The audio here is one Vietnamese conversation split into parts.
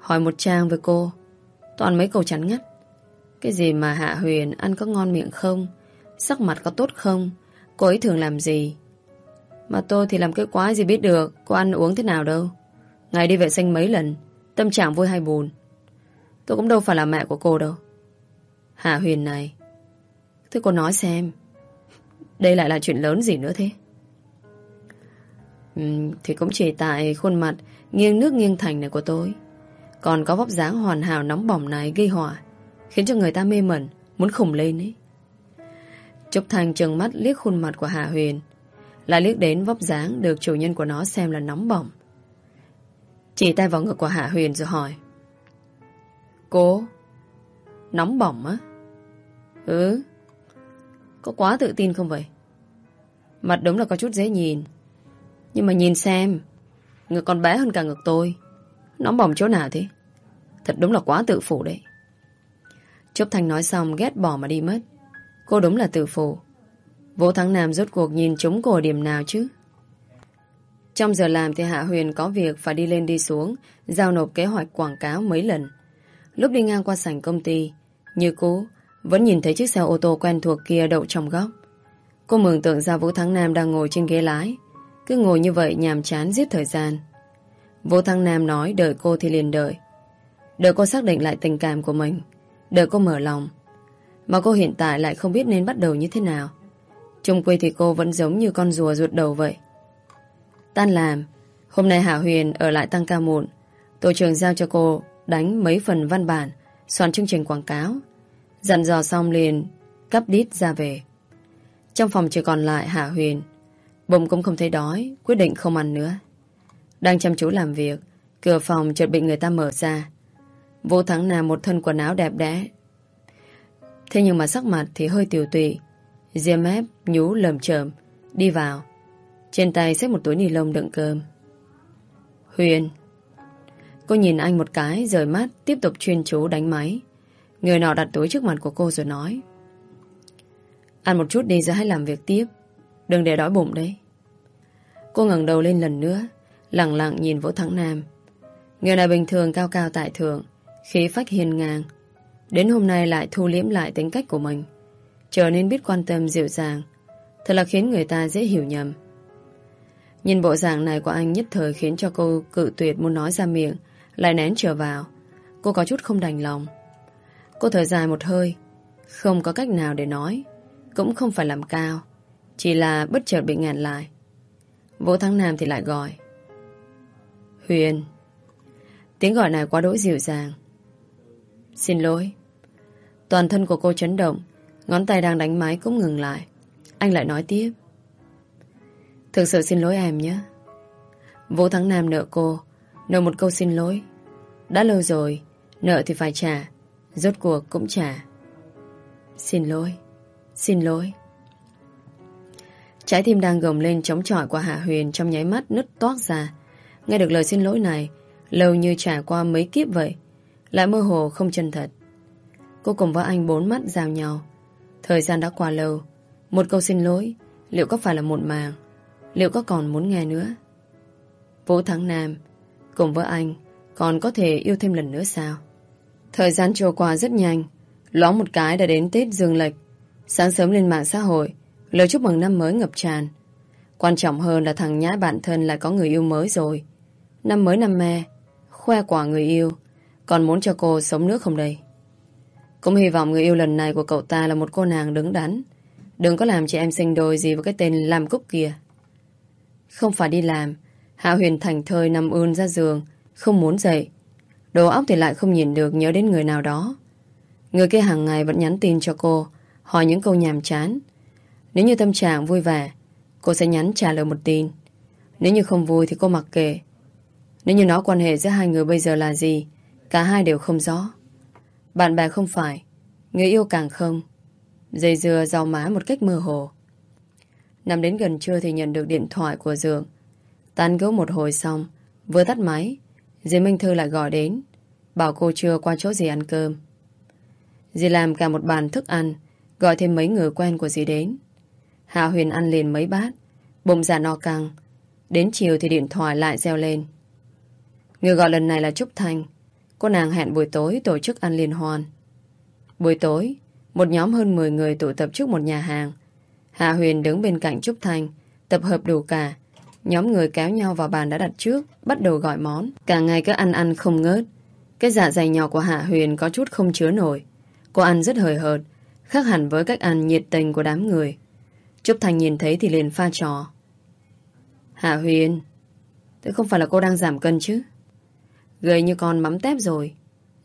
Hỏi một trang với cô. Toàn mấy câu chắn ngắt. Cái gì mà Hạ Huyền ăn có ngon miệng không? Sắc mặt có tốt không? Cô ấy thường làm gì? Mà tôi thì làm cái quái gì biết được Cô ăn uống thế nào đâu. Ngày đi vệ sinh mấy lần Tâm trạng vui hay buồn? Tôi cũng đâu phải là mẹ của cô đâu. Hạ Huyền này. Thế cô nói xem Đây lại là chuyện lớn gì nữa thế? Ừ, Thì cũng chỉ tại khuôn mặt Nghiêng nước nghiêng thành này của tôi. Còn có vóc dáng hoàn hảo nóng bỏng này gây hỏa Khiến cho người ta mê mẩn, Muốn khủng lên ấy. Trúc Thành trừng mắt liếc khuôn mặt của Hạ Huyền, Lại liếc đến vóc dáng Được chủ nhân của nó xem là nóng bỏng. Chỉ tay vào ngực của Hạ Huyền rồi hỏi, Cô, Nóng bỏng á? Ừ. Có quá tự tin không vậy? Mặt đúng là có chút dễ nhìn, Nhưng mà nhìn xem, Ngực còn bé hơn cả ngực tôi. Nóng bỏng chỗ nào thế? Thật đúng là quá tự phủ đấy. Trúc Thành nói xong, ghét bỏ mà đi mất. Cô đúng là tự phủ. Vũ Thắng Nam rốt cuộc nhìn chúng cô điểm nào chứ? Trong giờ làm thì Hạ Huyền có việc phải đi lên đi xuống, Giao nộp kế hoạch quảng cáo mấy lần. Lúc đi ngang qua sảnh công ty, Như cũ, Vẫn nhìn thấy chiếc xe ô tô quen thuộc kia đậu trong góc. Cô mường tượng ra Vũ Thắng Nam đang ngồi trên ghế lái. Cứ ngồi như vậy nhàm chán giết thời gian. Vũ thăng Nam nói đợi cô thì liền đợi Đợi cô xác định lại tình cảm của mình Đợi cô mở lòng Mà cô hiện tại lại không biết nên bắt đầu như thế nào Trung quy thì cô vẫn giống như con rùa ruột đầu vậy Tan làm Hôm nay Hạ Huyền ở lại tăng ca muộn Tổ trưởng giao cho cô đánh mấy phần văn bản, soạn chương trình quảng cáo. Dặn dò xong liền, cắp đít ra về. Trong phòng chỉ còn lại Hạ Huyền. Bụng cũng không thấy đói, quyết định không ăn nữa. Đang chăm chú làm việc, cửa phòng chợt bị người ta mở ra. Vô Thắng Nam một thân quần áo đẹp đẽ. Thế nhưng mà sắc mặt thì hơi tiểu tụy. Diêm ép, nhú lầm chởm, đi vào. Trên tay xếp một túi ni lông đựng cơm. Huyền, Cô nhìn anh một cái rời mắt Tiếp tục chuyên chú đánh máy Người nọ đặt túi trước mặt của cô rồi nói Ăn một chút đi ra hãy làm việc tiếp Đừng để đói bụng đấy Cô ngẩng đầu lên lần nữa Lặng lặng nhìn Vũ Thắng Nam. Người này bình thường cao cao tại thượng, Khí phách hiền ngang. Đến hôm nay lại thu liễm lại tính cách của mình, Trở nên biết quan tâm dịu dàng, Thật là khiến người ta dễ hiểu nhầm. Nhìn bộ dạng này của anh nhất thời khiến cho cô cự tuyệt muốn nói ra miệng, lại nén trở vào. Cô có chút không đành lòng. Cô thở dài một hơi, Không có cách nào để nói, Cũng không phải làm cao, Chỉ là bất chợt bị ngàn lại. Vũ Thắng Nam thì lại gọi. Huyền. Tiếng gọi này quá đỗi dịu dàng. Xin lỗi. Toàn thân của cô chấn động, Ngón tay đang đánh máy cũng ngừng lại. Anh lại nói tiếp. Thực sự xin lỗi em nhé. Vũ Thắng Nam nợ cô, Nợ một câu xin lỗi. Đã lâu rồi, Nợ thì phải trả, Rốt cuộc cũng trả. Xin lỗi Xin lỗi. Trái tim đang gồng lên chống chọi của Hạ Huyền Trong nháy mắt nứt toát ra. Nghe được lời xin lỗi này Lâu như trải qua mấy kiếp vậy Lại mơ hồ không chân thật Cô cùng với anh bốn mắt giao nhau Thời gian đã qua lâu Một câu xin lỗi Liệu có phải là một màng Liệu có còn muốn nghe nữa Vũ Thắng Nam Cùng với anh còn có thể yêu thêm lần nữa sao? Thời gian trôi qua rất nhanh. Loáng một cái đã đến Tết Dương Lịch. Sáng sớm lên mạng xã hội, lời chúc mừng năm mới ngập tràn. Quan trọng hơn là thằng nhãi bạn thân lại có người yêu mới rồi. Năm mới năm me, khoe quả người yêu, còn muốn cho cô sống nước không đây? Cũng hy vọng người yêu lần này của cậu ta là một cô nàng đứng đắn. Đừng có làm chị em sinh đôi gì với cái tên làm cúc kia. Không phải đi làm, Hạ Huyền thành thơi nằm ươn ra giường, không muốn dậy. Đầu óc thì lại không nhìn được nhớ đến người nào đó. Người kia hàng ngày vẫn nhắn tin cho cô, hỏi những câu nhàm chán. Nếu như tâm trạng vui vẻ, cô sẽ nhắn trả lời một tin. Nếu như không vui thì cô mặc kệ. Nếu như nó quan hệ giữa hai người bây giờ là gì, cả hai đều không rõ. Bạn bè không phải, người yêu càng không. Dây dưa rau má một cách mơ hồ. Nằm đến gần trưa thì nhận được điện thoại của Dượng. Tan gấu một hồi xong, vừa tắt máy, Dì Minh Thư lại gọi đến Bảo cô chưa qua chỗ gì ăn cơm Dì làm cả một bàn thức ăn Gọi thêm mấy người quen của dì đến Hạ Huyền ăn liền mấy bát Bụng già no căng Đến chiều thì điện thoại lại reo lên Người gọi lần này là Trúc Thanh Cô nàng hẹn buổi tối tổ chức ăn liên hoan. Buổi tối, một nhóm hơn 10 người tụ tập trước một nhà hàng. Hạ Huyền đứng bên cạnh Trúc Thanh, tập hợp đủ cả. Nhóm người kéo nhau vào bàn đã đặt trước, bắt đầu gọi món. Cả ngày cứ ăn ăn không ngớt. Cái dạ dày nhỏ của Hạ Huyền có chút không chứa nổi. Cô ăn rất hời hợt, khác hẳn với cách ăn nhiệt tình của đám người. Trúc Thanh nhìn thấy thì liền pha trò. Hạ Huyền, thế không phải là cô đang giảm cân chứ? Gầy như con mắm tép rồi.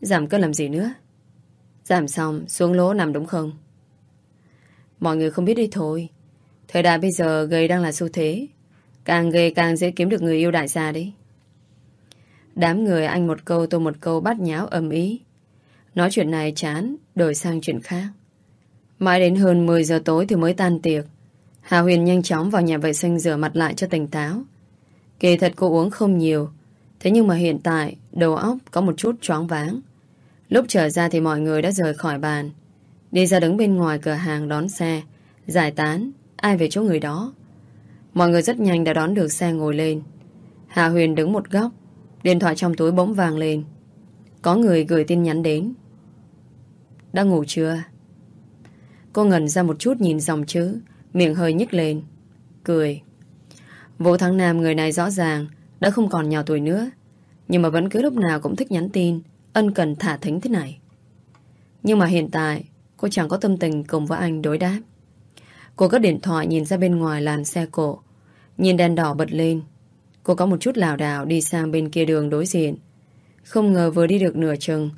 Giảm cân làm gì nữa? Giảm xong, xuống lỗ nằm đúng không? Mọi người không biết đi thôi. Thời đại bây giờ gầy đang là xu thế. Càng gầy càng dễ kiếm được người yêu đại gia đấy. Đám người anh một câu tôi một câu bắt nháo ầm ý. Nói chuyện này chán, đổi sang chuyện khác. Mãi đến hơn 10 giờ tối thì mới tan tiệc. Hà Huyền nhanh chóng vào nhà vệ sinh rửa mặt lại cho tỉnh táo. Kỳ thật cô uống không nhiều. Thế nhưng mà hiện tại, đầu óc có một chút choáng váng. Lúc trở ra thì mọi người đã rời khỏi bàn. Đi ra đứng bên ngoài cửa hàng đón xe, giải tán, ai về chỗ người đó. Mọi người rất nhanh đã đón được xe ngồi lên. Hà Huyền đứng một góc, điện thoại trong túi bỗng vàng lên. Có người gửi tin nhắn đến. Đã ngủ chưa? Cô ngẩn ra một chút nhìn dòng chữ, miệng hơi nhích lên. Cười. Vũ Thắng Nam người này rõ ràng đã không còn nhỏ tuổi nữa, nhưng mà vẫn cứ lúc nào cũng thích nhắn tin, ân cần thả thính thế này. Nhưng mà hiện tại, cô chẳng có tâm tình cùng với anh đối đáp. Cô có điện thoại nhìn ra bên ngoài làn xe cổ, nhìn đèn đỏ bật lên. Cô có một chút lảo đảo đi sang bên kia đường đối diện. Không ngờ vừa đi được nửa chừng,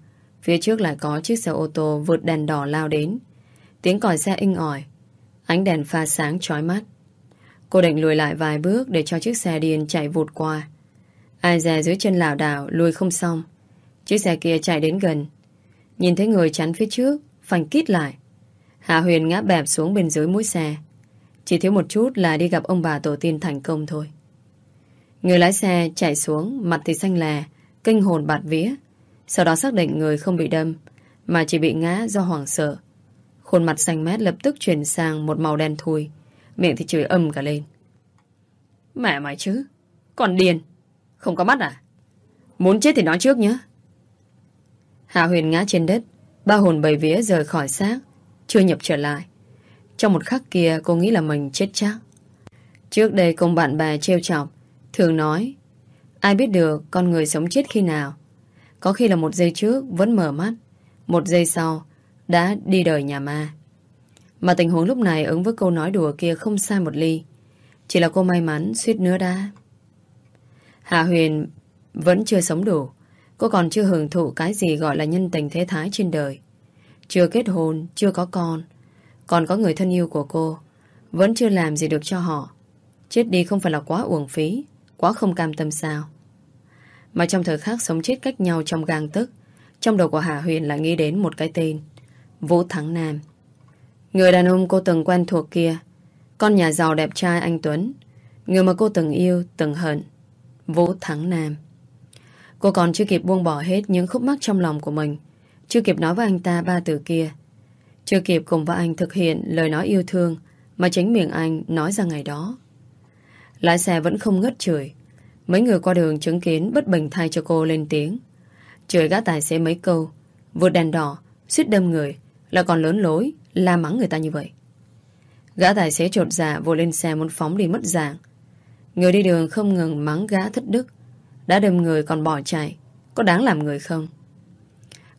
phía trước lại có chiếc xe ô tô vượt đèn đỏ lao đến. Tiếng còi xe inh ỏi, ánh đèn pha sáng chói mắt. Cô định lùi lại vài bước để cho chiếc xe điên chạy vụt qua. Ai dè dưới chân lảo đảo lùi không xong. Chiếc xe kia chạy đến gần. Nhìn thấy người chắn phía trước, phanh kít lại. Hạ Huyền ngã bẹp xuống bên dưới mũi xe. Chỉ thiếu một chút là đi gặp ông bà tổ tiên thành công thôi. Người lái xe chạy xuống, mặt thì xanh lè, kinh hồn bạt vía. Sau đó xác định người không bị đâm, mà chỉ bị ngã do hoảng sợ. Khuôn mặt xanh mét lập tức chuyển sang một màu đen thui, miệng thì chửi âm cả lên. Mẹ mày chứ, còn điền không có mắt à? Muốn chết thì nói trước nhé. Hạ Huyền ngã trên đất, ba hồn bầy vía rời khỏi xác, chưa nhập trở lại. Trong một khắc kia cô nghĩ là mình chết chắc. Trước đây cùng bạn bè trêu chọc, thường nói ai biết được con người sống chết khi nào. Có khi là một giây trước vẫn mở mắt, một giây sau đã đi đời nhà ma. Mà tình huống lúc này ứng với câu nói đùa kia không sai một ly. Chỉ là cô may mắn suýt nữa đã. Hạ Huyền vẫn chưa sống đủ. Cô còn chưa hưởng thụ cái gì gọi là nhân tình thế thái trên đời. Chưa kết hôn, chưa có con. Còn có người thân yêu của cô. Vẫn chưa làm gì được cho họ. Chết đi không phải là quá uổng phí, quá không cam tâm sao. Mà trong thời khắc sống chết cách nhau trong gang tức, trong đầu của Hạ Huyền lại nghĩ đến một cái tên. Vũ Thắng Nam. Người đàn ông cô từng quen thuộc kia. Con nhà giàu đẹp trai anh Tuấn. Người mà cô từng yêu, từng hận. Vũ Thắng Nam. Cô còn chưa kịp buông bỏ hết những khúc mắc trong lòng của mình. Chưa kịp nói với anh ta ba từ kia. Chưa kịp cùng với anh thực hiện lời nói yêu thương mà chính miệng anh nói ra ngày đó. Lái xe vẫn không ngất chửi. Mấy người qua đường chứng kiến bất bình thay cho cô lên tiếng. Chửi gã tài xế mấy câu. Vượt đèn đỏ, suýt đâm người, là còn lớn lối, la mắng người ta như vậy. Gã tài xế trột dạ vội lên xe muốn phóng đi mất dạng. Người đi đường không ngừng mắng gã thất đức. Đã đâm người còn bỏ chạy. Có đáng làm người không?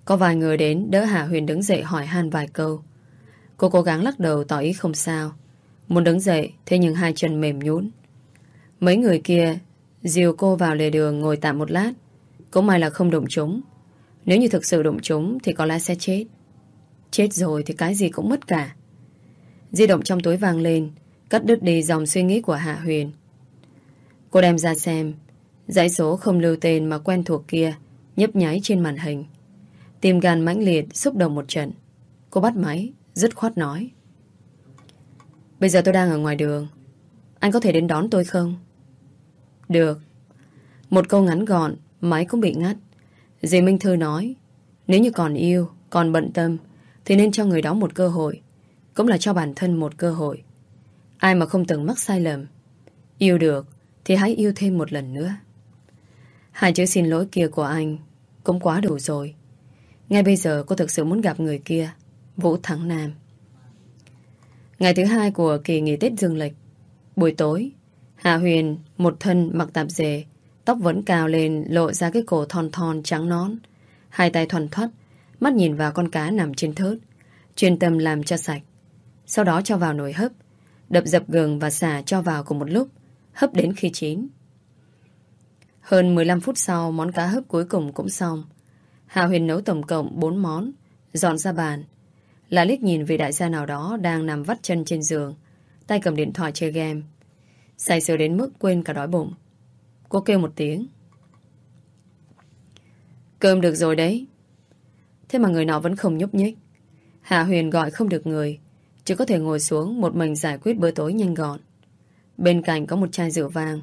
Có vài người đến đỡ Hà Huyền đứng dậy hỏi han vài câu. Cô cố gắng lắc đầu tỏ ý không sao. Muốn đứng dậy, thế nhưng hai chân mềm nhũn. Mấy người kia dìu cô vào lề đường ngồi tạm một lát. Cũng may là không đụng chúng. Nếu như thực sự đụng chúng thì có lẽ sẽ chết. Chết rồi thì cái gì cũng mất cả. Di động trong túi vang lên, cắt đứt đi dòng suy nghĩ của Hạ Huyền. Cô đem ra xem, dãy số không lưu tên mà quen thuộc kia nhấp nháy trên màn hình. Tim gan mãnh liệt, xúc động một trận. Cô bắt máy, dứt khoát nói. Bây giờ tôi đang ở ngoài đường. Anh có thể đến đón tôi không? Được. Một câu ngắn gọn, máy cũng bị ngắt. Dì Minh Thư nói, nếu như còn yêu, còn bận tâm, thì nên cho người đó một cơ hội. Cũng là cho bản thân một cơ hội. Ai mà không từng mắc sai lầm. Yêu được, thì hãy yêu thêm một lần nữa. Hai chữ xin lỗi kia của anh cũng quá đủ rồi. Ngay bây giờ cô thực sự muốn gặp người kia, Vũ Thắng Nam. Ngày thứ hai của kỳ nghỉ Tết Dương Lịch, buổi tối, Hạ Huyền một thân mặc tạp dề, tóc vẫn cao lên lộ ra cái cổ thon thon trắng nón, hai tay thuần thoát, mắt nhìn vào con cá nằm trên thớt, chuyên tâm làm cho sạch. Sau đó cho vào nồi hấp, đập dập gừng và xả cho vào cùng một lúc, hấp đến khi chín. Hơn 15 phút sau, món cá hấp cuối cùng cũng xong. Hạ Huyền nấu tổng cộng 4 món, dọn ra bàn. Là liếc nhìn vị đại gia nào đó đang nằm vắt chân trên giường, tay cầm điện thoại chơi game. Say sưa đến mức quên cả đói bụng. Cô kêu một tiếng. Cơm được rồi đấy. Thế mà người nọ vẫn không nhúc nhích. Hạ Huyền gọi không được người, chỉ có thể ngồi xuống một mình giải quyết bữa tối nhanh gọn. Bên cạnh có một chai rượu vàng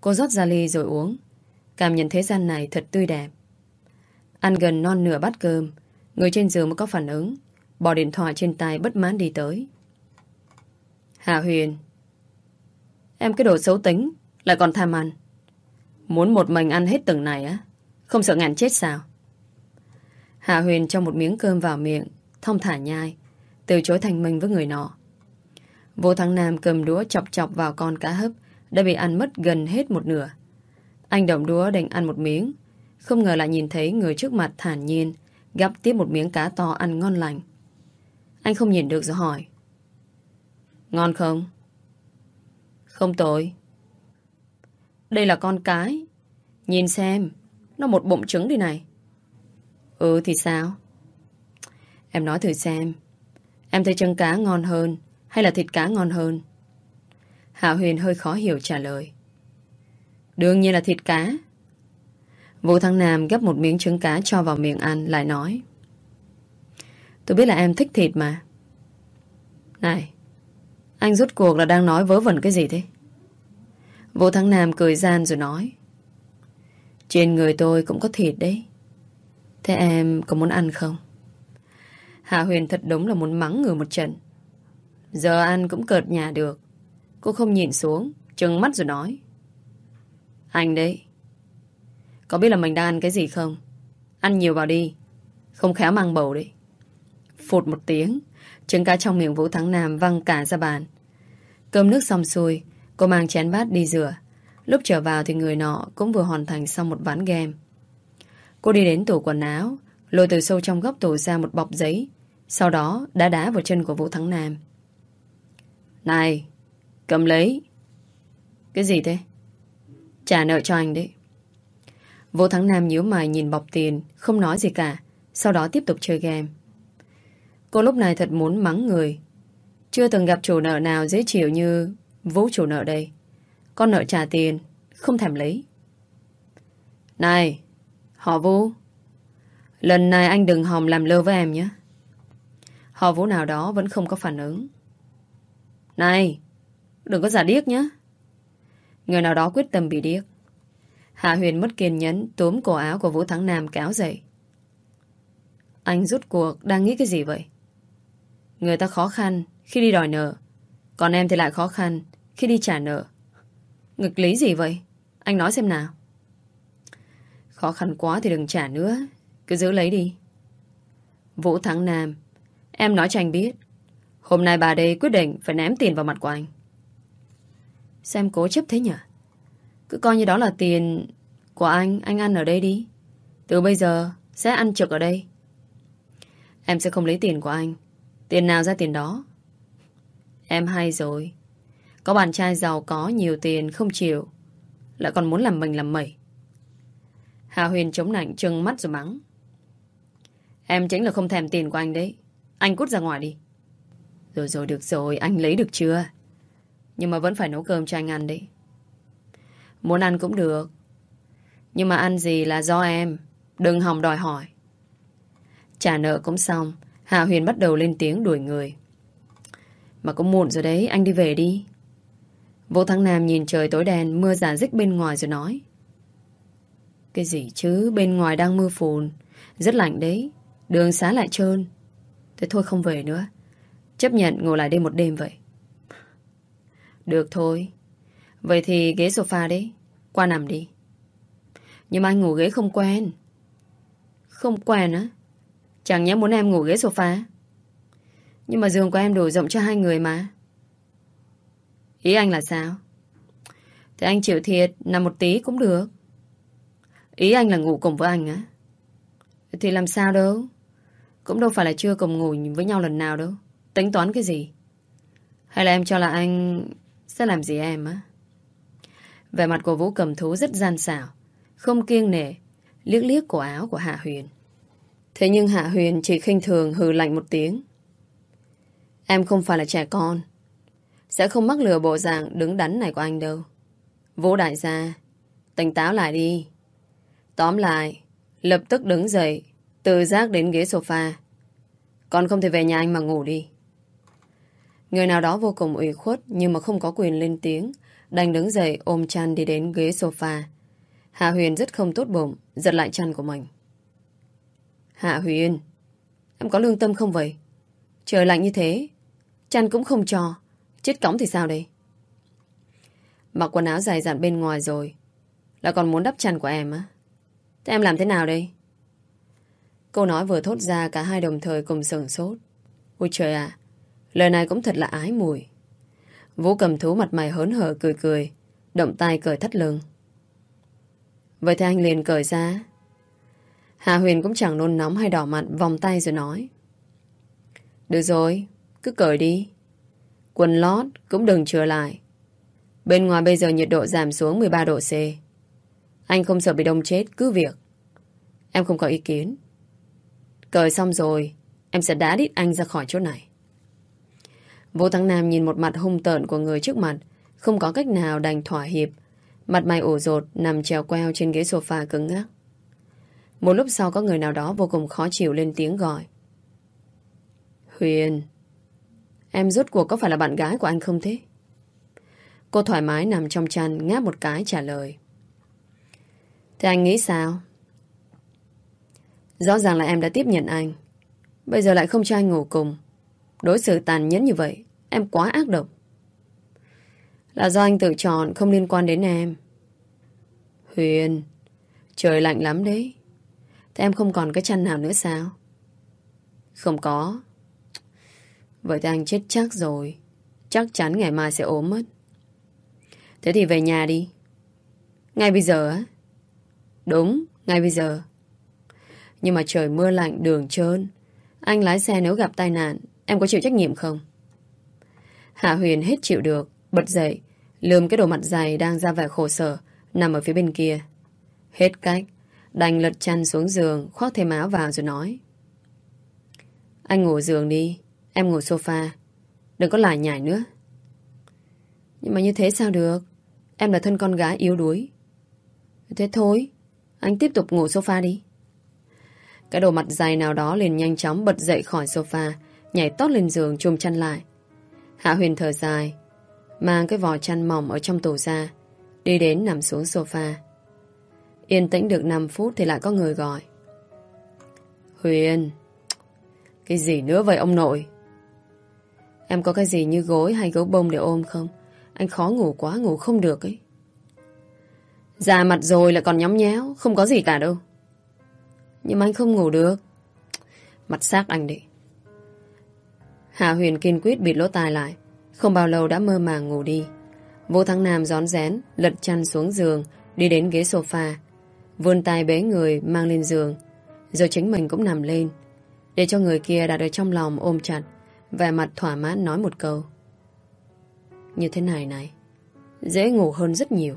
Cô rót ra ly rồi uống. Cảm nhận thế gian này thật tươi đẹp. Ăn gần non nửa bát cơm, người trên giường mới có phản ứng. Bỏ điện thoại trên tay bất mãn đi tới. Hạ Huyền. Em cái đồ xấu tính, lại còn tham ăn. Muốn một mình ăn hết từng này á? Không sợ ngàn chết sao? Hạ Huyền cho một miếng cơm vào miệng, thông thả nhai, từ chối thành minh với người nọ. Vô Thắng Nam cầm đũa chọc chọc vào con cá hấp đã bị ăn mất gần hết một nửa. Anh động đũa định ăn một miếng, không ngờ lại nhìn thấy người trước mặt thản nhiên gắp tiếp một miếng cá to ăn ngon lành. Anh không nhìn được rồi hỏi. Ngon không? Không tội. Đây là con cái. Nhìn xem, nó một bụng trứng đi này. Ừ thì sao? Em nói thử xem. Em thấy chân cá ngon hơn hay là thịt cá ngon hơn? Hạ Huyền hơi khó hiểu trả lời. Đương nhiên là thịt cá. Vũ Thăng Nam gấp một miếng trứng cá cho vào miệng ăn lại nói. Tôi biết là em thích thịt mà. Này, anh rút cuộc là đang nói vớ vẩn cái gì thế? Vũ Thăng Nam cười gian rồi nói. Trên người tôi cũng có thịt đấy. Thế em có muốn ăn không? Hạ Huyền thật đúng là muốn mắng người một trận. Giờ ăn cũng cợt nhà được. Cô không nhìn xuống, trừng mắt rồi nói. Anh đấy. Có biết là mình đang ăn cái gì không? Ăn nhiều vào đi. Không khéo mang bầu đấy. Phụt một tiếng, trứng cá trong miệng Vũ Thắng Nam văng cả ra bàn. Cơm nước xong xuôi, cô mang chén bát đi rửa. Lúc trở vào thì người nọ cũng vừa hoàn thành xong một ván game. Cô đi đến tủ quần áo, lôi từ sâu trong góc tủ ra một bọc giấy, sau đó đá đá vào chân của Vũ Thắng Nam. Này, cầm lấy. Cái gì thế? Trả nợ cho anh đấy. Vũ Thắng Nam nhíu mày nhìn bọc tiền, không nói gì cả, sau đó tiếp tục chơi game. Cô lúc này thật muốn mắng người. Chưa từng gặp chủ nợ nào dễ chịu như Vũ chủ nợ đây. Con nợ trả tiền, không thèm lấy. Này, họ Vũ. Lần này anh đừng hòng làm lơ với em nhé. Họ Vũ nào đó vẫn không có phản ứng. Này, đừng có giả điếc nhé. Người nào đó quyết tâm bị điếc. Hạ Huyền mất kiên nhẫn túm cổ áo của Vũ Thắng Nam kéo dậy. Anh rút cuộc đang nghĩ cái gì vậy? Người ta khó khăn khi đi đòi nợ. Còn em thì lại khó khăn khi đi trả nợ. Ngực lý gì vậy? Anh nói xem nào. Khó khăn quá thì đừng trả nữa. Cứ giữ lấy đi. Vũ Thắng Nam, Em nói cho anh biết, Hôm nay bà đây quyết định phải ném tiền vào mặt của anh. Xem cố chấp thế nhỉ? Cứ coi như đó là tiền Của anh Anh ăn ở đây đi. Từ bây giờ sẽ ăn trực ở đây. Em sẽ không lấy tiền của anh. Tiền nào ra tiền đó? Em hay rồi. Có bạn trai giàu có, nhiều tiền, không chịu. Lại còn muốn làm mình làm mẩy. Hà Huyền chống nạnh, trừng mắt rồi mắng. Em chính là không thèm tiền của anh đấy. Anh cút ra ngoài đi. Rồi rồi, được rồi, Anh lấy được chưa? Nhưng mà vẫn phải nấu cơm cho anh ăn đấy. Muốn ăn cũng được. Nhưng mà ăn gì là do em. Đừng hòng đòi hỏi. Trả nợ cũng xong, Hà Huyền bắt đầu lên tiếng đuổi người. Mà cũng muộn rồi đấy, Anh đi về đi. Vũ Thắng Nam nhìn trời tối đen, Mưa giả dích bên ngoài rồi nói. Cái gì chứ Bên ngoài đang mưa phùn Rất lạnh đấy Đường xá lại trơn Thế thôi không về nữa Chấp nhận ngồi lại đây một đêm vậy Được thôi Vậy thì ghế sofa đấy Qua nằm đi Nhưng mà anh ngủ ghế không quen Không quen á? Chẳng nhẽ muốn em ngủ ghế sofa? Nhưng mà giường của em đủ rộng cho hai người mà. Ý anh là sao? Thì anh chịu thiệt, nằm một tí cũng được. Ý anh là ngủ cùng với anh á? Thì làm sao đâu? Cũng đâu phải là chưa cùng ngủ với nhau lần nào đâu. Tính toán cái gì? Hay là em cho là anh sẽ làm gì em á? Vẻ mặt của Vũ cầm thú rất gian xảo. Không kiêng nể. Liếc liếc cổ áo của Hạ Huyền. Thế nhưng Hạ Huyền chỉ khinh thường hừ lạnh một tiếng. Em không phải là trẻ con. Sẽ không mắc lừa bộ dạng đứng đắn này của anh đâu. Vũ đại gia, tỉnh táo lại đi. Tóm lại, lập tức đứng dậy, từ giác đến ghế sofa. Con không thể về nhà anh mà ngủ đi. Người nào đó vô cùng ủy khuất nhưng mà không có quyền lên tiếng, đành đứng dậy ôm chăn đi đến ghế sofa. Hạ Huyền rất không tốt bụng, giật lại chăn của mình. Hạ Huyền, em có lương tâm không vậy? Trời lạnh như thế, chăn cũng không cho, chết cõng thì sao đây? Mặc quần áo dài dặn bên ngoài rồi, là còn muốn đắp chăn của em á? Thế em làm thế nào đây? Câu nói vừa thốt ra cả hai đồng thời cùng sửng sốt. Ôi trời ạ, lời này cũng thật là ái mùi. Vũ cầm thú mặt mày hớn hở cười cười, động tay cởi thắt lưng. Vậy thì anh liền cởi ra. Hà Huyền cũng chẳng nôn nóng hay đỏ mặt vòng tay rồi nói. Được rồi, cứ cởi đi. Quần lót cũng đừng chừa lại. Bên ngoài bây giờ nhiệt độ giảm xuống 13 độ C. Anh không sợ bị đông chết, cứ việc. Em không có ý kiến. Cởi xong rồi, em sẽ đá đít anh ra khỏi chỗ này. Vô Thắng Nam nhìn một mặt hung tợn của người trước mặt, không có cách nào đành thỏa hiệp. Mặt mày ủ rột, nằm trèo queo trên ghế sofa cứng ngắc. Một lúc sau có người nào đó vô cùng khó chịu lên tiếng gọi. Huyền, em rốt cuộc có phải là bạn gái của anh không thế? Cô thoải mái nằm trong chăn ngáp một cái trả lời. Thế anh nghĩ sao? Rõ ràng là em đã tiếp nhận anh. Bây giờ lại không cho anh ngủ cùng. Đối xử tàn nhẫn như vậy, em quá ác độc. Là do anh tự chọn, không liên quan đến em. Huyền, trời lạnh lắm đấy. Thế em không còn cái chăn nào nữa sao? Không có. Vậy thì anh chết chắc rồi. Chắc chắn ngày mai sẽ ốm mất. Thế thì về nhà đi. Ngay bây giờ á? Đúng, ngay bây giờ. Nhưng mà trời mưa lạnh, đường trơn. Anh lái xe nếu gặp tai nạn, em có chịu trách nhiệm không? Hạ Huyền hết chịu được, bật dậy, lườm cái đồ mặt dày đang ra vẻ khổ sở, nằm ở phía bên kia. Hết cách, đành lật chăn xuống giường, khoác thêm áo vào rồi nói. Anh ngủ giường đi, em ngủ sofa. Đừng có lại nhảy nữa. Nhưng mà như thế sao được? Em là thân con gái yếu đuối. Thế thôi, anh tiếp tục ngủ sofa đi. Cái đồ mặt dày nào đó liền nhanh chóng bật dậy khỏi sofa, nhảy tót lên giường chùm chăn lại. Hạ Huyền thở dài, mang cái vò chăn mỏng ở trong tủ ra, đi đến nằm xuống sofa. Yên tĩnh được 5 phút thì lại có người gọi. Huyền, cái gì nữa vậy ông nội? Em có cái gì như gối hay gấu bông để ôm không? Anh khó ngủ quá, ngủ không được ấy. Già mặt rồi lại còn nhóng nhéo, không có gì cả đâu. Nhưng mà anh không ngủ được. Mặt xác anh đi. Hạ Huyền kiên quyết bịt lỗ tai lại. Không bao lâu đã mơ màng ngủ đi. Vô Thắng Nam gión rén, lật chăn xuống giường, đi đến ghế sofa. Vươn tay bế người mang lên giường. Rồi chính mình cũng nằm lên. Để cho người kia đặt ở trong lòng ôm chặt. Vẻ mặt thỏa mãn nói một câu. Như thế này này. Dễ ngủ hơn rất nhiều.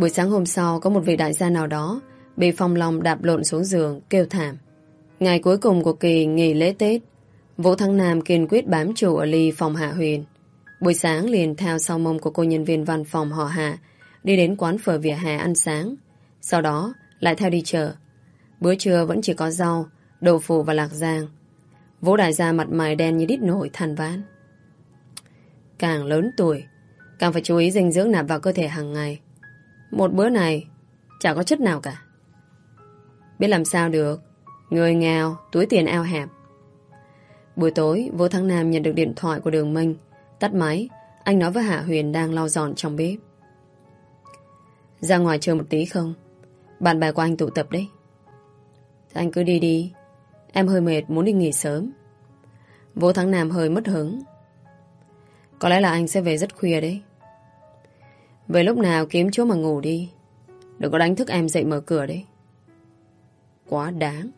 Buổi sáng hôm sau có một vị đại gia nào đó bị phong long đạp lộn xuống giường kêu thảm. Ngày cuối cùng của kỳ nghỉ lễ Tết Vũ Thăng Nam kiên quyết bám trụ ở ly phòng Hạ Huyền. Buổi sáng liền theo sau mông của cô nhân viên văn phòng họ Hạ đi đến quán phở vỉa hè ăn sáng. Sau đó lại theo đi chợ. Bữa trưa vẫn chỉ có rau, đậu phụ và lạc giang. Vũ đại gia mặt mày đen như đít nổi than ván. Càng lớn tuổi, càng phải chú ý dinh dưỡng nạp vào cơ thể hàng ngày. Một bữa này, chả có chất nào cả. Biết làm sao được, người nghèo, túi tiền eo hẹp. Buổi tối, Vũ Thắng Nam nhận được điện thoại của Đường Minh. Tắt máy, anh nói với Hạ Huyền đang lau dọn trong bếp. Ra ngoài chơi một tí không? Bạn bè của anh tụ tập đấy. Anh cứ đi đi. Em hơi mệt muốn đi nghỉ sớm. Vũ Thắng Nam hơi mất hứng. Có lẽ là anh sẽ về rất khuya đấy. Về lúc nào kiếm chỗ mà ngủ đi. Đừng có đánh thức em dậy mở cửa đấy. Quá đáng.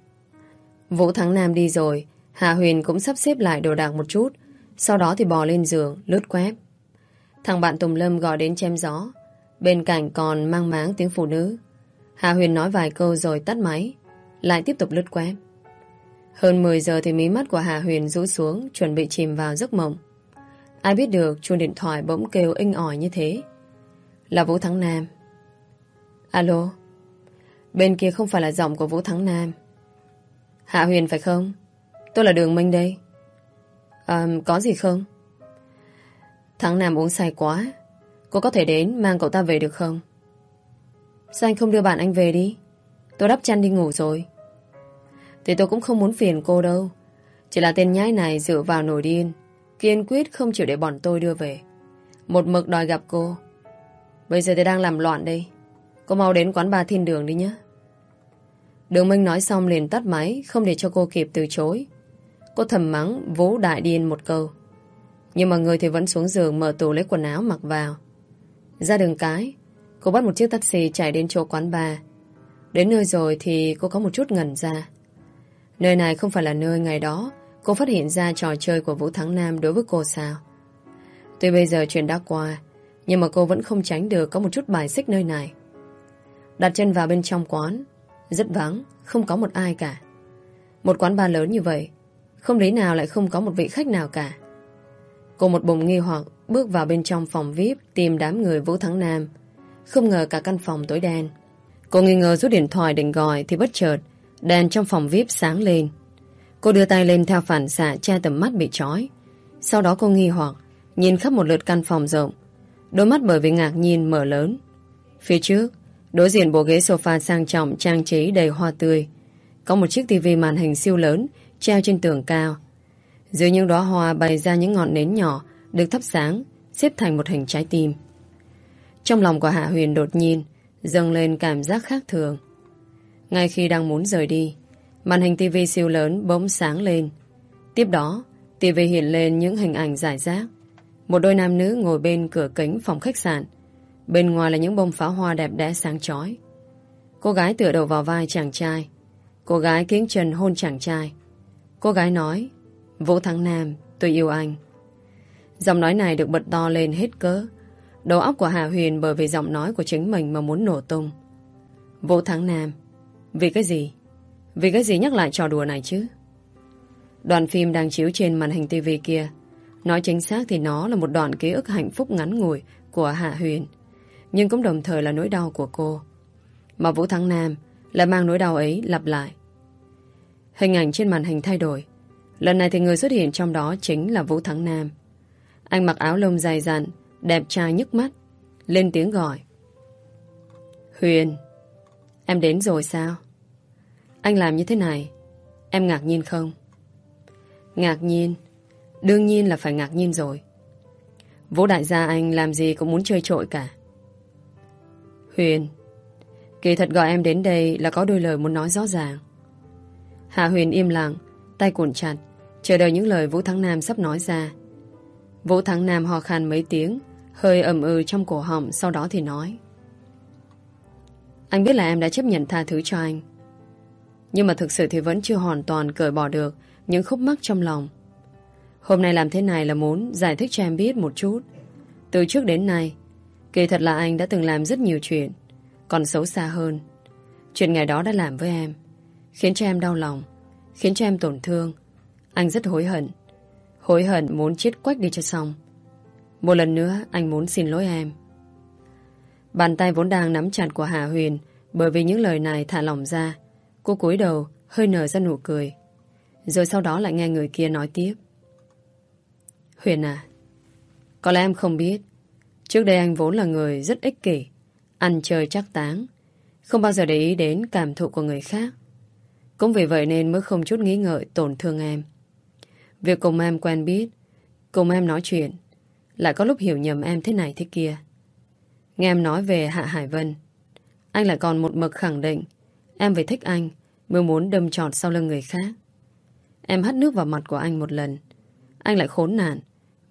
Vũ Thắng Nam đi rồi. Hà Huyền cũng sắp xếp lại đồ đạc một chút. Sau đó thì bò lên giường, lướt quét Thằng bạn Tùng Lâm gọi đến chém gió. Bên cạnh còn mang máng tiếng phụ nữ. Hà Huyền nói vài câu rồi tắt máy. Lại tiếp tục lướt quét Hơn 10 giờ thì mí mắt của Hà Huyền rũ xuống, chuẩn bị chìm vào giấc mộng. Ai biết được chuông điện thoại bỗng kêu inh ỏi như thế. Là Vũ Thắng Nam. Alo. Bên kia không phải là giọng của Vũ Thắng Nam. Hạ Huyền phải không? Tôi là Đường Minh đây. À, có gì không? Thắng Nam uống say quá. Cô có thể đến mang cậu ta về được không? Sao anh không đưa bạn anh về đi? Tôi đắp chăn đi ngủ rồi. Thì tôi cũng không muốn phiền cô đâu. Chỉ là tên nhái này dựa vào nổi điên. Kiên quyết không chịu để bọn tôi đưa về. Một mực đòi gặp cô. Bây giờ tôi đang làm loạn đây. Cô mau đến quán bà thiên đường đi nhé. Đường Minh nói xong liền tắt máy, không để cho cô kịp từ chối. Cô thầm mắng Vũ Đại Điên một câu. Nhưng mà người thì vẫn xuống giường mở tủ lấy quần áo mặc vào. Ra đường cái, cô bắt một chiếc taxi chạy đến chỗ quán bar. Đến nơi rồi thì cô có một chút ngẩn ra. Nơi này không phải là nơi ngày đó cô phát hiện ra trò chơi của Vũ Thắng Nam đối với cô sao. Tuy bây giờ chuyện đã qua, nhưng mà cô vẫn không tránh được có một chút bài xích nơi này. Đặt chân vào bên trong quán, rất vắng, không có một ai cả. Một quán bar lớn như vậy, không lý nào lại không có một vị khách nào cả. Cô một bụng nghi hoặc bước vào bên trong phòng VIP tìm đám người Vũ Thắng Nam. Không ngờ cả căn phòng tối đen. Cô nghi ngờ rút điện thoại định gọi thì bất chợt đèn trong phòng VIP sáng lên. Cô đưa tay lên theo phản xạ che tầm mắt bị trói. Sau đó cô nghi hoặc nhìn khắp một lượt căn phòng rộng. Đôi mắt bởi vì ngạc nhiên mở lớn. Phía trước, đối diện bộ ghế sofa sang trọng trang trí đầy hoa tươi. Có một chiếc tivi màn hình siêu lớn treo trên tường cao. Dưới những đóa hoa bày ra những ngọn nến nhỏ được thắp sáng, xếp thành một hình trái tim. Trong lòng của Hạ Huyền đột nhiên dâng lên cảm giác khác thường. Ngay khi đang muốn rời đi, màn hình tivi siêu lớn bỗng sáng lên. Tiếp đó, tivi hiện lên những hình ảnh giải rác. Một đôi nam nữ ngồi bên cửa kính phòng khách sạn. Bên ngoài là những bông pháo hoa đẹp đẽ sáng chói. Cô gái tựa đầu vào vai chàng trai. Cô gái kiếng chân hôn chàng trai. Cô gái nói Vũ Thắng Nam, tôi yêu anh. Giọng nói này được bật to lên hết cỡ. Đầu óc của Hà Huyền bởi vì giọng nói của chính mình mà muốn nổ tung. Vũ Thắng Nam, vì cái gì? Vì cái gì nhắc lại trò đùa này chứ? đoàn phim đang chiếu trên màn hình tivi kia. Nói chính xác thì nó là một đoạn ký ức hạnh phúc ngắn ngủi của Hạ Huyền. Nhưng cũng đồng thời là nỗi đau của cô. Mà Vũ Thắng Nam lại mang nỗi đau ấy lặp lại. Hình ảnh trên màn hình thay đổi. Lần này thì người xuất hiện trong đó chính là Vũ Thắng Nam. Anh mặc áo lông dài dặn, đẹp trai nhức mắt, lên tiếng gọi. Huyền, em đến rồi sao? Anh làm như thế này, em ngạc nhiên không? Ngạc nhiên, đương nhiên là phải ngạc nhiên rồi. Vũ đại gia anh làm gì cũng muốn chơi trội cả. Huyền, kỳ thật gọi em đến đây là có đôi lời muốn nói rõ ràng. Hạ Huyền im lặng, tay cuộn chặt, chờ đợi những lời Vũ Thắng Nam sắp nói ra. Vũ Thắng Nam ho khan mấy tiếng, hơi ẩm ừ trong cổ họng, sau đó thì nói. Anh biết là em đã chấp nhận tha thứ cho anh. Nhưng mà thực sự thì vẫn chưa hoàn toàn cởi bỏ được những khúc mắc trong lòng. Hôm nay làm thế này là muốn giải thích cho em biết một chút. Từ trước đến nay, kỳ thật là anh đã từng làm rất nhiều chuyện, còn xấu xa hơn. Chuyện ngày đó đã làm với em, khiến cho em đau lòng, khiến cho em tổn thương. Anh rất hối hận. Hối hận muốn chết quách đi cho xong. Một lần nữa anh muốn xin lỗi em. Bàn tay vốn đang nắm chặt của Hà Huyền bởi vì những lời này thả lỏng ra. Cô cúi đầu, hơi nở ra nụ cười. Rồi sau đó lại nghe người kia nói tiếp. Huyền à, có lẽ em không biết. Trước đây anh vốn là người rất ích kỷ, ăn chơi chắc táng, không bao giờ để ý đến cảm thụ của người khác. Cũng vì vậy nên mới không chút nghĩ ngợi tổn thương em. Việc cùng em quen biết, cùng em nói chuyện, lại có lúc hiểu nhầm em thế này thế kia. Nghe em nói về Hạ Hải Vân, anh lại còn một mực khẳng định em phải thích anh Mới muốn đâm trọt sau lưng người khác Em hắt nước vào mặt của anh một lần Anh lại khốn nạn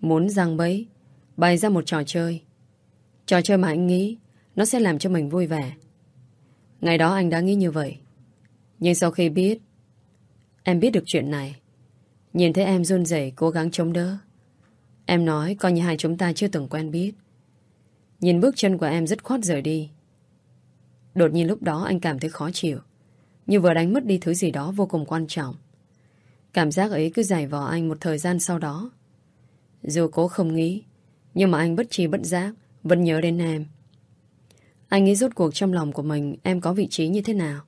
Muốn răng bấy, Bày ra một trò chơi. Trò chơi mà anh nghĩ Nó sẽ làm cho mình vui vẻ. Ngày đó anh đã nghĩ như vậy. Nhưng sau khi biết, Em biết được chuyện này, Nhìn thấy em run rẩy cố gắng chống đỡ. Em nói coi như hai chúng ta chưa từng quen biết. Nhìn bước chân của em rất khoát rời đi. Đột nhiên lúc đó anh cảm thấy khó chịu, Như vừa đánh mất đi thứ gì đó vô cùng quan trọng. Cảm giác ấy cứ giải vò anh một thời gian sau đó. Dù cố không nghĩ, Nhưng mà anh bất trí bất giác Vẫn nhớ đến em. Anh nghĩ rốt cuộc trong lòng của mình Em có vị trí như thế nào?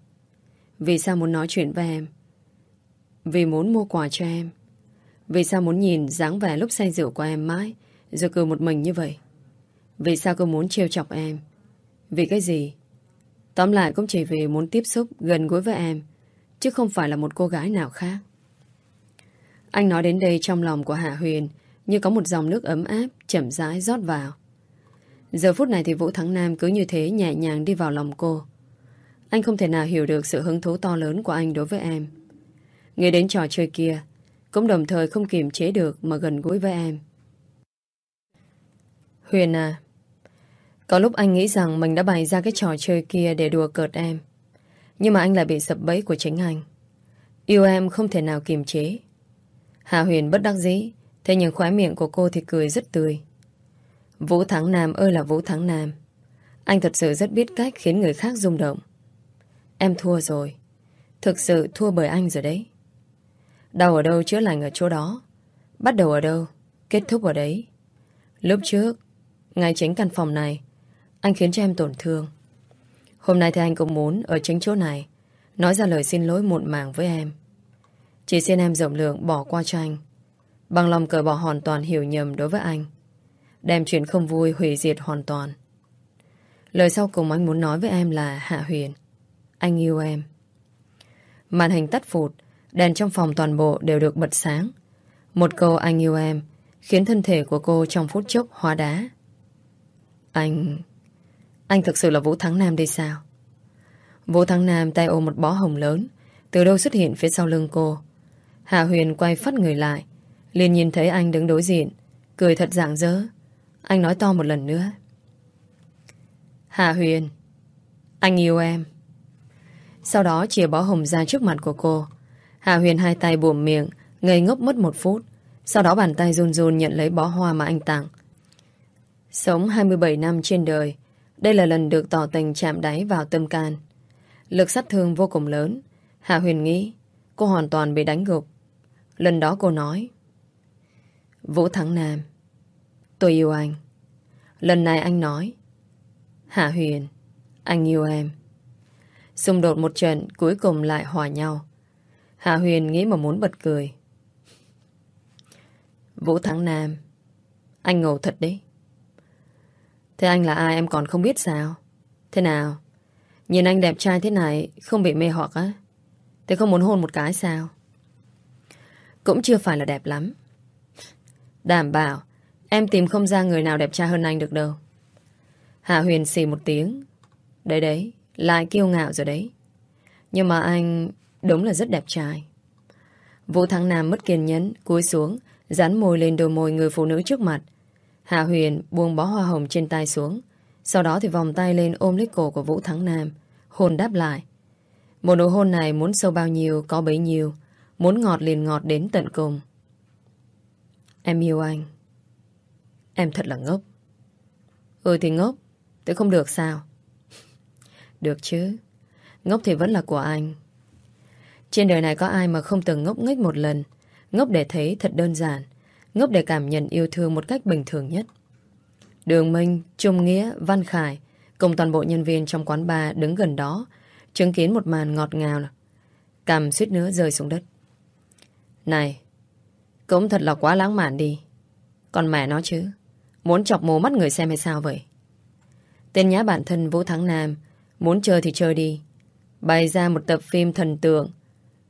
Vì sao muốn nói chuyện với em? Vì muốn mua quà cho em. Vì sao muốn nhìn dáng vẻ lúc say rượu của em mãi, Rồi cười một mình như vậy? Vì sao cứ muốn trêu chọc em? Vì cái gì? Tóm lại cũng chỉ vì muốn tiếp xúc gần gũi với em, Chứ không phải là một cô gái nào khác. Anh nói đến đây trong lòng của Hạ Huyền như có một dòng nước ấm áp Chậm rãi rót vào Giờ phút này thì Vũ Thắng Nam cứ như thế Nhẹ nhàng đi vào lòng cô Anh không thể nào hiểu được sự hứng thú to lớn của anh đối với em Nghĩ đến trò chơi kia Cũng đồng thời không kiềm chế được Mà gần gũi với em Huyền à có lúc anh nghĩ rằng mình đã bày ra cái trò chơi kia để đùa cợt em. Nhưng mà anh lại bị sập bẫy của chính anh. Yêu em không thể nào kiềm chế. Hà Huyền bất đắc dĩ, thế nhưng khóe miệng của cô thì cười rất tươi. Vũ Thắng Nam ơi là Vũ Thắng Nam. Anh thật sự rất biết cách khiến người khác rung động. Em thua rồi. Thực sự thua bởi anh rồi đấy. Đau ở đâu chữa lành ở chỗ đó. Bắt đầu ở đâu, kết thúc ở đấy. Lúc trước, ngay chính căn phòng này, anh khiến cho em tổn thương Hôm nay thì anh cũng muốn Ở chính chỗ này Nói ra lời xin lỗi muộn màng với em Chỉ xin em rộng lượng bỏ qua cho anh Bằng lòng cởi bỏ hoàn toàn hiểu nhầm đối với anh, Đem chuyện không vui hủy diệt hoàn toàn. Lời sau cùng anh muốn nói với em là, Hạ Huyền, Anh yêu em. Màn hình tắt phụt, Đèn trong phòng toàn bộ đều được bật sáng. Một câu, anh yêu em, Khiến thân thể của cô trong phút chốc hóa đá. Anh... Anh thực sự là Vũ Thắng Nam đây sao? Vũ Thắng Nam tay ôm một bó hồng lớn, Từ đâu xuất hiện phía sau lưng cô? Hạ Huyền quay phát người lại liền nhìn thấy anh đứng đối diện, Cười thật rạng rỡ Anh nói to một lần nữa Hà Huyền, Anh yêu em Sau đó chìa bó hồng ra trước mặt của cô Hà Huyền hai tay buồm miệng, Ngây ngốc mất một phút Sau đó bàn tay run run nhận lấy bó hoa mà anh tặng Sống 27 năm trên đời, đây là lần được tỏ tình chạm đáy vào tâm can. Lực sát thương vô cùng lớn. Hà Huyền nghĩ, cô hoàn toàn bị đánh gục. Lần đó cô nói Vũ Thắng Nam Tôi yêu anh. Lần này anh nói, Hạ Huyền, Anh yêu em. Xung đột một trận, cuối cùng lại hòa nhau. Hạ Huyền nghĩ mà muốn bật cười. Vũ Thắng Nam, Anh ngầu thật đấy. Thế anh là ai em còn không biết sao? Thế nào? Nhìn anh đẹp trai thế này, không bị mê hoặc á? Thế không muốn hôn một cái sao? Cũng chưa phải là đẹp lắm. Đảm bảo em tìm không ra người nào đẹp trai hơn anh được đâu. Hạ Huyền xì một tiếng. Đấy đấy, lại kiêu ngạo rồi đấy. Nhưng mà anh đúng là rất đẹp trai. Vũ Thắng Nam mất kiên nhẫn, cúi xuống, dán môi lên đôi môi người phụ nữ trước mặt, Hạ Huyền buông bó hoa hồng trên tay xuống. Sau đó thì vòng tay lên ôm lấy cổ của Vũ Thắng Nam. Hôn đáp lại. Một nụ hôn này muốn sâu bao nhiêu có bấy nhiêu. Muốn ngọt liền ngọt đến tận cùng. Em yêu anh. Em thật là ngốc. Ừ thì ngốc. Thế không được sao? Được chứ. Ngốc thì vẫn là của anh. Trên đời này có ai mà không từng ngốc nghếch một lần. Ngốc để thấy thật đơn giản. Ngốc để cảm nhận yêu thương một cách bình thường nhất. Đường Minh, Trung Nghĩa, Văn Khải cùng toàn bộ nhân viên trong quán bar đứng gần đó chứng kiến một màn ngọt ngào cầm suýt nữa rơi xuống đất. Này, cũng thật là quá lãng mạn đi. Còn mẹ nó chứ, muốn chọc mồ mắt người xem hay sao vậy? Tên nhá bản thân Vũ Thắng Nam muốn chơi thì chơi đi. Bày ra một tập phim thần tượng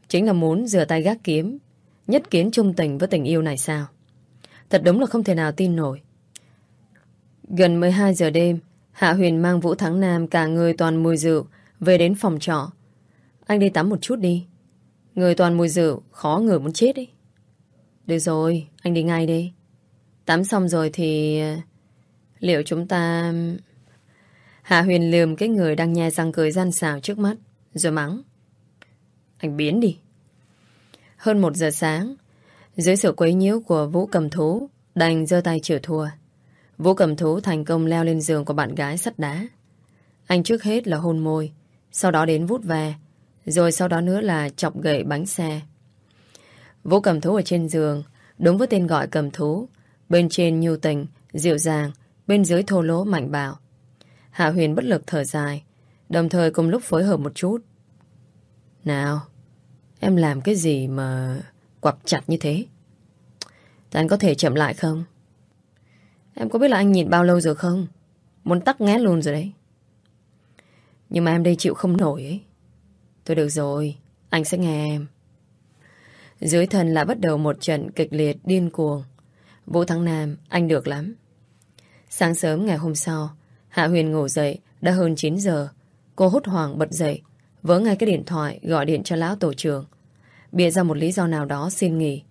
chính là muốn rửa tay gác kiếm nhất kiến trung tình với tình yêu này sao? Thật đúng là không thể nào tin nổi. Gần 12 giờ đêm, Hạ Huyền mang Vũ Thắng Nam cả người toàn mùi rượu về đến phòng trọ. Anh đi tắm một chút đi. Người toàn mùi rượu, khó ngửi muốn chết ấy. Được rồi, anh đi ngay đi. Tắm xong rồi thì... Ờ, liệu chúng ta... Hạ Huyền lườm cái người đang nhai răng cười gian xào trước mắt, rồi mắng. Anh biến đi. Hơn một giờ sáng, dưới sự quấy nhiễu của Vũ cầm thú, đành giơ tay chịu thua. Vũ cầm thú thành công leo lên giường của bạn gái sắt đá. Anh trước hết là hôn môi, sau đó đến vút ve, rồi sau đó nữa là chọc gậy bánh xe. Vũ cầm thú ở trên giường, đúng với tên gọi cầm thú, bên trên nhu tình, dịu dàng, bên dưới thô lỗ mạnh bạo. Hạ Huyền bất lực thở dài, đồng thời cùng lúc phối hợp một chút. Nào, em làm cái gì mà quặp chặt như thế? Anh có thể chậm lại không? Em có biết là anh nhịn bao lâu rồi không? Muốn tắc nghét luôn rồi đấy. Nhưng mà em đây chịu không nổi ấy. Thôi được rồi, anh sẽ nghe em. Dưới thân lại bắt đầu một trận kịch liệt điên cuồng. Vũ Thắng Nam, anh được lắm. Sáng sớm ngày hôm sau, Hạ Huyền ngủ dậy, đã hơn 9 giờ. Cô hốt hoảng bật dậy, vớ ngay cái điện thoại gọi điện cho lão tổ trưởng. Bịa ra một lý do nào đó xin nghỉ.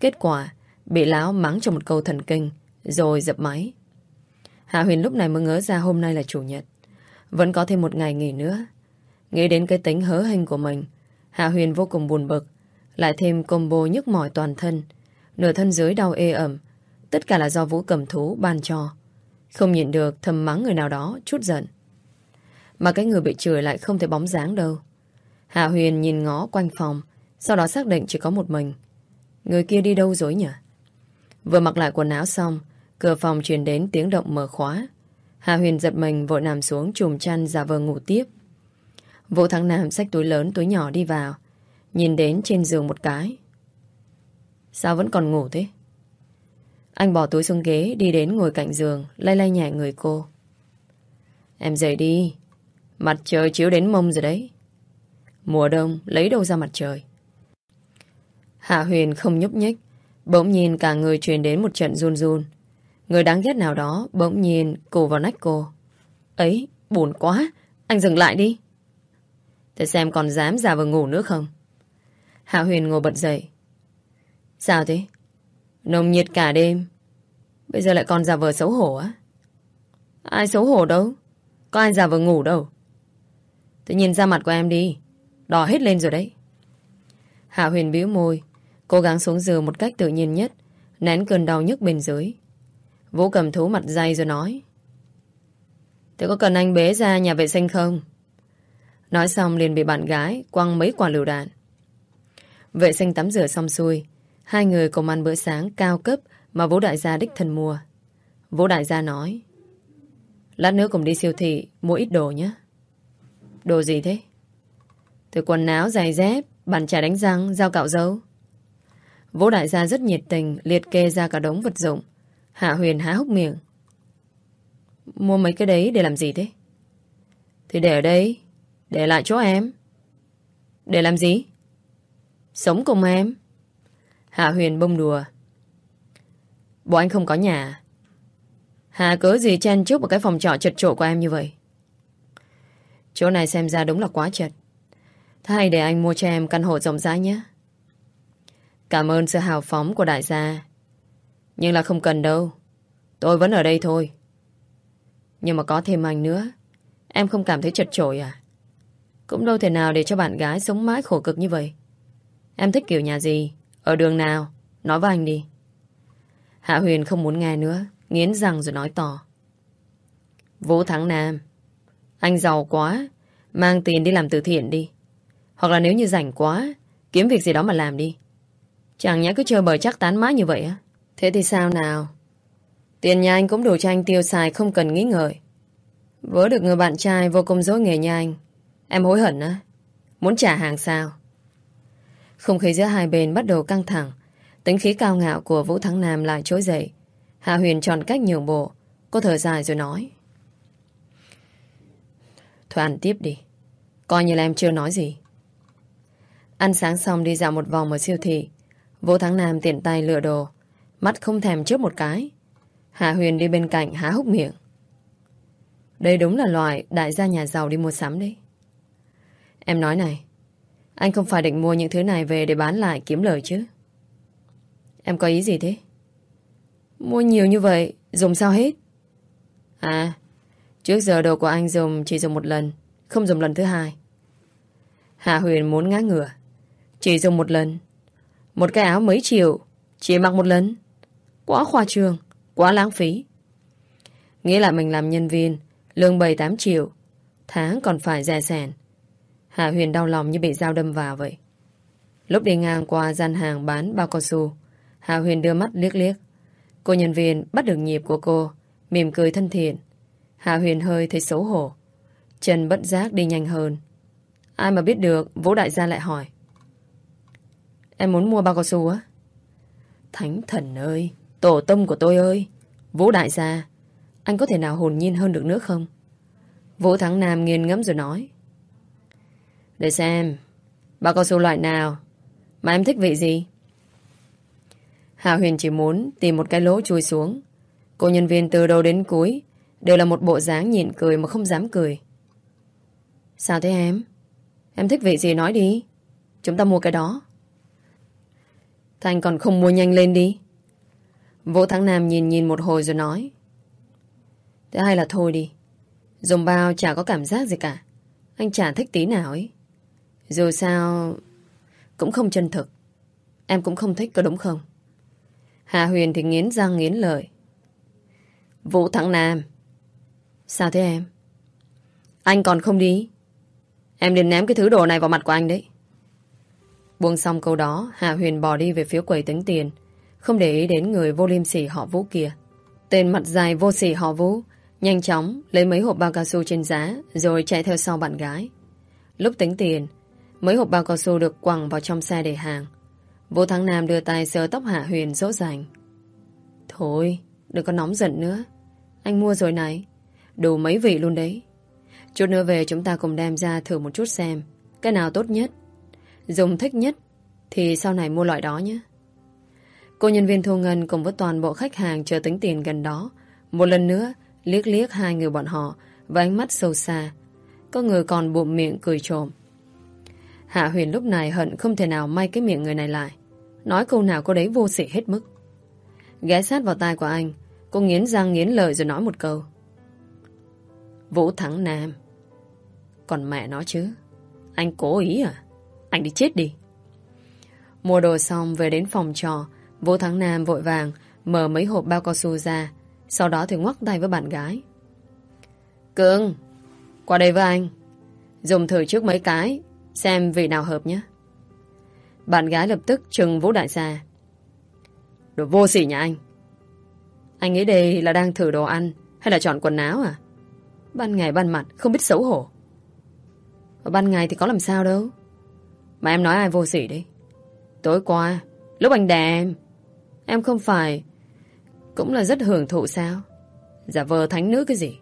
Kết quả, bị lão mắng cho một câu thần kinh, rồi dập máy. Hạ Huyền lúc này mới ngớ ra hôm nay là chủ nhật. Vẫn có thêm một ngày nghỉ nữa. Nghĩ đến cái tính hớ hình của mình, Hạ Huyền vô cùng buồn bực. Lại thêm combo nhức mỏi toàn thân. Nửa thân dưới đau ê ẩm. Tất cả là do Vũ cầm thú ban cho. Không nhìn được thầm mắng người nào đó chút giận. Mà cái người bị chửi lại không thể bóng dáng đâu. Hạ Huyền nhìn ngó quanh phòng, sau đó xác định chỉ có một mình. Người kia đi đâu rồi nhỉ? Vừa mặc lại quần áo xong, cửa phòng truyền đến tiếng động mở khóa. Hạ Huyền giật mình vội nằm xuống chùm chăn giả vờ ngủ tiếp. Vũ Thắng Nam xách túi lớn túi nhỏ đi vào, nhìn đến trên giường một cái. Sao vẫn còn ngủ thế? Anh bỏ túi xuống ghế đi đến ngồi cạnh giường, lay lay nhẹ người cô. Em dậy đi, mặt trời chiếu đến mông rồi đấy. Mùa đông lấy đâu ra mặt trời? Hạ Huyền không nhúc nhích, bỗng nhìn cả người truyền đến một trận run run. Người đáng ghét nào đó bỗng nhìn cổ vào nách cô. Ấy, buồn quá, anh dừng lại đi. Để xem còn dám giả vờ ngủ nữa không? Hạ Huyền ngồi bật dậy. Sao thế? Nồng nhiệt cả đêm. Bây giờ lại còn giả vờ xấu hổ á? Ai xấu hổ đâu? Có ai giả vờ ngủ đâu? Tự nhìn ra mặt của em đi. Đỏ hết lên rồi đấy. Hạ Huyền bĩu môi, cố gắng xuống giường một cách tự nhiên nhất, nén cơn đau nhức bên dưới. Vũ cầm thú mặt dày rồi nói. Thế có cần anh bế ra nhà vệ sinh không? Nói xong liền bị bạn gái quăng mấy quả lựu đạn. Vệ sinh tắm rửa xong xuôi, hai người cùng ăn bữa sáng cao cấp mà Vũ Đại gia đích thân mua. Vũ Đại gia nói. Lát nữa cùng đi siêu thị mua ít đồ nhé. Đồ gì thế? Từ quần áo, giày dép, bàn chải đánh răng, dao cạo dâu. Vũ Đại gia rất nhiệt tình liệt kê ra cả đống vật dụng. Hạ Huyền há hốc miệng. Mua mấy cái đấy để làm gì thế? Thì để ở đây. Để lại chỗ em. Để làm gì? Sống cùng em. Hạ Huyền bông đùa. Bộ anh không có nhà. Hà cớ gì chen chúc một cái phòng trọ chật trội của em như vậy? Chỗ này xem ra đúng là quá chật. Thay để anh mua cho em căn hộ rộng rãi nhé. Cảm ơn sự hào phóng của đại gia. Nhưng là không cần đâu. Tôi vẫn ở đây thôi. Nhưng mà có thêm anh nữa. Em không cảm thấy chật chội à? Cũng đâu thể nào để cho bạn gái sống mãi khổ cực như vậy. Em thích kiểu nhà gì? Ở đường nào? Nói với anh đi. Hạ Huyền không muốn nghe nữa. Nghiến răng rồi nói to. Vũ Thắng Nam. Anh giàu quá. Mang tiền đi làm từ thiện đi. Hoặc là nếu như rảnh quá, kiếm việc gì đó mà làm đi. Chẳng nhẽ cứ chơi bời chắc tán má như vậy á. Thế thì sao nào? Tiền nhà anh cũng đủ cho anh tiêu xài không cần nghĩ ngợi. Vớ được người bạn trai vô công dối nghề nhà anh. Em hối hận á? Muốn trả hàng sao? Không khí giữa hai bên bắt đầu căng thẳng. Tính khí cao ngạo của Vũ Thắng Nam lại trỗi dậy. Hạ Huyền chọn cách nhường bộ. Cô thở dài rồi nói. Thôi ăn tiếp đi. Coi như là em chưa nói gì. Ăn sáng xong đi dạo một vòng ở siêu thị. Vũ Thắng Nam tiện tay lựa đồ. Mắt không thèm trước một cái. Hạ Huyền đi bên cạnh há hốc miệng. Đây đúng là loại đại gia nhà giàu đi mua sắm đấy. Em nói này, anh không phải định mua những thứ này về để bán lại kiếm lời chứ. Em có ý gì thế? Mua nhiều như vậy, dùng sao hết? À, trước giờ đồ của anh dùng chỉ dùng một lần, không dùng lần thứ hai. Hạ Huyền muốn ngã ngửa. Chỉ dùng một lần. Một cái áo mấy triệu, chỉ mặc một lần. Quá khoa trương, quá lãng phí. Nghĩ lại mình làm nhân viên, lương 7-8 triệu, tháng còn phải rẻ sẻn. Hạ Huyền đau lòng như bị dao đâm vào vậy. Lúc đi ngang qua gian hàng bán bao cao su, Hạ Huyền đưa mắt liếc liếc. Cô nhân viên bắt được nhịp của cô, mỉm cười thân thiện. Hạ Huyền hơi thấy xấu hổ. Trần bất giác đi nhanh hơn. Ai mà biết được, Vũ Đại gia lại hỏi. Em muốn mua bao cao su á? Thánh thần ơi, tổ tông của tôi ơi, Vũ Đại gia, anh có thể nào hồn nhiên hơn được nữa không? Vũ Thắng Nam nghiền ngẫm rồi nói. Để xem, bao cao su loại nào, mà em thích vị gì? Hạ Huyền chỉ muốn tìm một cái lỗ chui xuống. Cô nhân viên từ đầu đến cuối đều là một bộ dáng nhịn cười mà không dám cười. Sao thế em? Em thích vị gì nói đi. Chúng ta mua cái đó. Thành còn không mua nhanh lên đi. Vũ Thắng Nam nhìn nhìn một hồi rồi nói. Thế hay là thôi đi. Dùng bao chả có cảm giác gì cả. Anh chả thích tí nào ấy. Dù sao cũng không chân thực. Em cũng không thích có đúng không? Hà Huyền thì nghiến răng nghiến lợi. Vũ Thắng Nam. Sao thế em? Anh còn không đi. Em đừng ném cái thứ đồ này vào mặt của anh đấy. Buông xong câu đó, Hà Huyền bỏ đi về phía quầy tính tiền, không để ý đến người vô liêm sỉ họ Vũ kia. Tên mặt dài vô sỉ họ Vũ, nhanh chóng lấy mấy hộp bao cao su trên giá, rồi chạy theo sau bạn gái. Lúc tính tiền, mấy hộp bao cao su được quẳng vào trong xe để hàng. Vũ Thắng Nam đưa tay sờ tóc Hạ Huyền dỗ dành. Thôi, đừng có nóng giận nữa. Anh mua rồi này. Đủ mấy vị luôn đấy. Chút nữa về chúng ta cùng đem ra thử một chút xem. Cái nào tốt nhất. Dùng thích nhất. Thì sau này mua loại đó nhé. Cô nhân viên thu ngân cùng với toàn bộ khách hàng chờ tính tiền gần đó. Một lần nữa, liếc liếc hai người bọn họ và ánh mắt sâu xa. Có người còn bụng miệng cười trộm. Hạ Huyền lúc này hận không thể nào may cái miệng người này lại. Nói câu nào cô đấy vô sỉ hết mức. Ghé sát vào tai của anh, cô nghiến răng nghiến lợi rồi nói một câu. Vũ Thắng Nam. Còn mẹ nó chứ. Anh cố ý à? Anh đi chết đi. Mua đồ xong về đến phòng trò, Vũ Thắng Nam vội vàng mở mấy hộp bao cao su ra, sau đó thì ngoắc tay với bạn gái. Cưng, qua đây với anh. Dùng thử trước mấy cái, xem vị nào hợp nhé. Bạn gái lập tức trừng Vũ Đại gia. Đồ vô sỉ nhà anh. Anh nghĩ đây là đang thử đồ ăn hay là chọn quần áo à? Ban ngày ban mặt không biết xấu hổ. Ở ban ngày thì có làm sao đâu. Mà em nói ai vô sỉ đấy. Tối qua, lúc anh đè em, em không phải cũng là rất hưởng thụ sao? Giả vờ thánh nữ cái gì?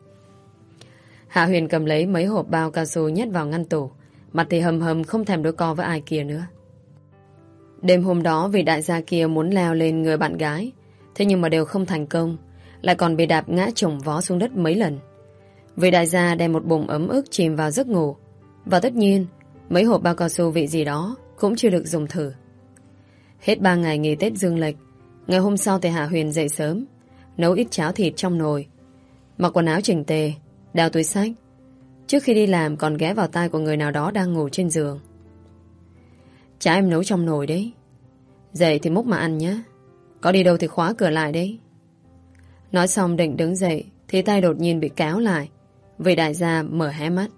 Hạ Huyền cầm lấy mấy hộp bao cao su nhét vào ngăn tủ, mặt thì hầm hầm không thèm đối co với ai kia nữa. Đêm hôm đó vì đại gia kia muốn leo lên người bạn gái, thế nhưng mà đều không thành công, lại còn bị đạp ngã chồng vó xuống đất mấy lần. Vì đại gia đem một bụng ấm ức chìm vào giấc ngủ, và tất nhiên, mấy hộp bao cao su vị gì đó cũng chưa được dùng thử. Hết ba ngày nghỉ Tết dương lịch, ngày hôm sau thì Hạ Huyền dậy sớm, nấu ít cháo thịt trong nồi, mặc quần áo chỉnh tề, đeo túi sách. Trước khi đi làm, còn ghé vào tai của người nào đó đang ngủ trên giường. Chả em nấu trong nồi đấy. Dậy thì múc mà ăn nhé. Có đi đâu thì khóa cửa lại đấy. Nói xong định đứng dậy, thì tay đột nhiên bị cáo lại. Vì đại gia mở hé mắt.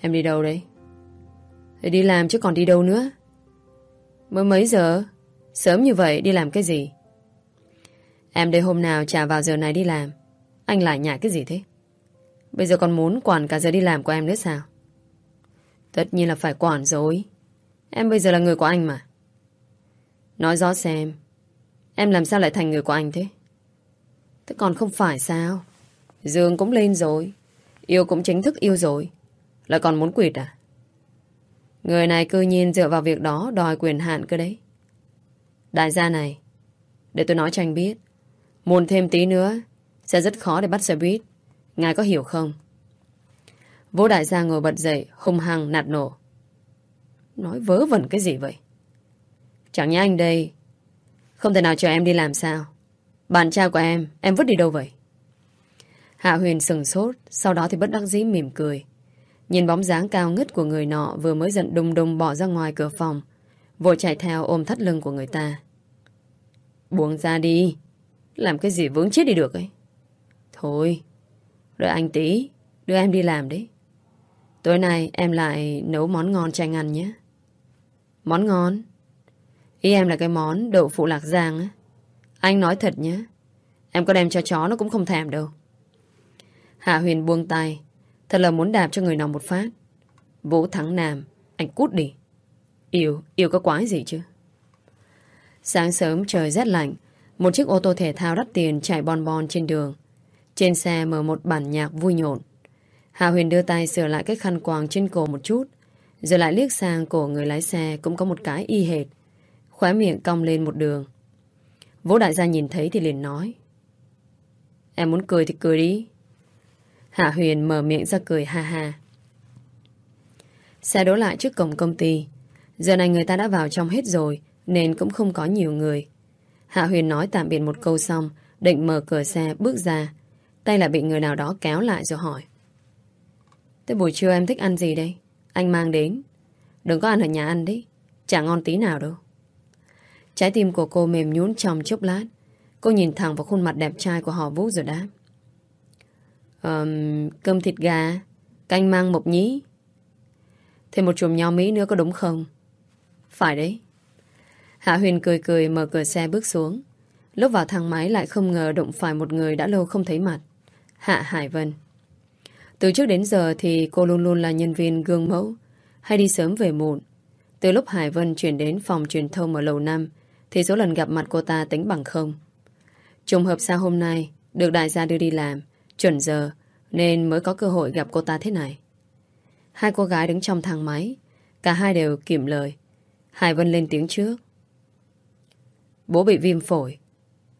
Em đi đâu đấy? Để đi làm chứ còn đi đâu nữa. Mới mấy giờ? Sớm như vậy, đi làm cái gì? Em đây hôm nào trả vào giờ này đi làm. Anh lại nhả cái gì thế? Bây giờ còn muốn quản cả giờ đi làm của em nữa sao? Tất nhiên là phải quản rồi. Em bây giờ là người của anh mà. Nói rõ xem. Em làm sao lại thành người của anh thế? Thế còn không phải sao? Dương cũng lên rồi. Yêu cũng chính thức yêu rồi. Lại còn muốn quỵt à? Người này cư nhiên dựa vào việc đó đòi quyền hạn cơ đấy. Đại gia này, để tôi nói cho anh biết. Muốn thêm tí nữa, sẽ rất khó để bắt xe buýt. Ngài có hiểu không? Vô đại gia ngồi bật dậy, hung hăng nạt nổ. Nói vớ vẩn cái gì vậy? Chẳng nhẽ anh đây Không thể nào chờ em đi làm sao Bạn trai của em Em vứt đi đâu vậy Hạ Huyền sừng sốt Sau đó thì bất đắc dĩ mỉm cười Nhìn bóng dáng cao ngất của người nọ Vừa mới giận đùng đùng bỏ ra ngoài cửa phòng Vội chạy theo ôm thắt lưng của người ta Buông ra đi Làm cái gì vướng chết đi được ấy Thôi Đợi anh tí Đưa em đi làm đấy Tối nay em lại nấu món ngon cho anh ăn nhé. Món ngon? Ý em là cái món đậu phụ lạc giang á. Anh nói thật nhé Em có đem cho chó nó cũng không thèm đâu. Hạ Huyền buông tay Thật là muốn đạp cho người nào một phát. Vũ Thắng Nam Anh cút đi. Yêu, yêu có quái gì chứ? Sáng sớm trời rét lạnh Một chiếc ô tô thể thao đắt tiền chạy bon bon trên đường. Trên xe mở một bản nhạc vui nhộn. Hạ Huyền đưa tay sửa lại cái khăn quàng trên cổ một chút. Rồi lại liếc sang cổ người lái xe Cũng có một cái y hệt. Khóe miệng cong lên một đường. Vũ đại gia nhìn thấy thì liền nói, Em muốn cười thì cười đi. Hạ Huyền mở miệng ra cười ha ha. Xe đổ lại trước cổng công ty. Giờ này người ta đã vào trong hết rồi, Nên cũng không có nhiều người. Hạ Huyền nói tạm biệt một câu xong, Định mở cửa xe bước ra. Tay lại bị người nào đó kéo lại rồi hỏi. Tới buổi trưa em thích ăn gì đây? Anh mang đến. Đừng có ăn ở nhà ăn đấy. Chả ngon tí nào đâu. Trái tim của cô mềm nhún trong chốc lát. Cô nhìn thẳng vào khuôn mặt đẹp trai của họ Vũ rồi đáp. Um, Cơm thịt gà. Canh mang mộc nhí Thêm một chùm nho Mỹ nữa có đúng không? Phải đấy. Hạ Huyền cười cười mở cửa xe bước xuống. Lúc vào thang máy lại không ngờ đụng phải một người đã lâu không thấy mặt. Hạ Hải Vân Từ trước đến giờ thì cô luôn luôn là nhân viên gương mẫu Hay đi sớm về muộn Từ lúc Hải Vân chuyển đến phòng truyền thông ở lầu năm thì số lần gặp mặt cô ta tính bằng không. Trùng hợp sao hôm nay được đại gia đưa đi làm, chuẩn giờ, nên mới có cơ hội gặp cô ta thế này. Hai cô gái đứng trong thang máy, cả hai đều kiểm lời. Hải Vân lên tiếng trước. Bố bị viêm phổi,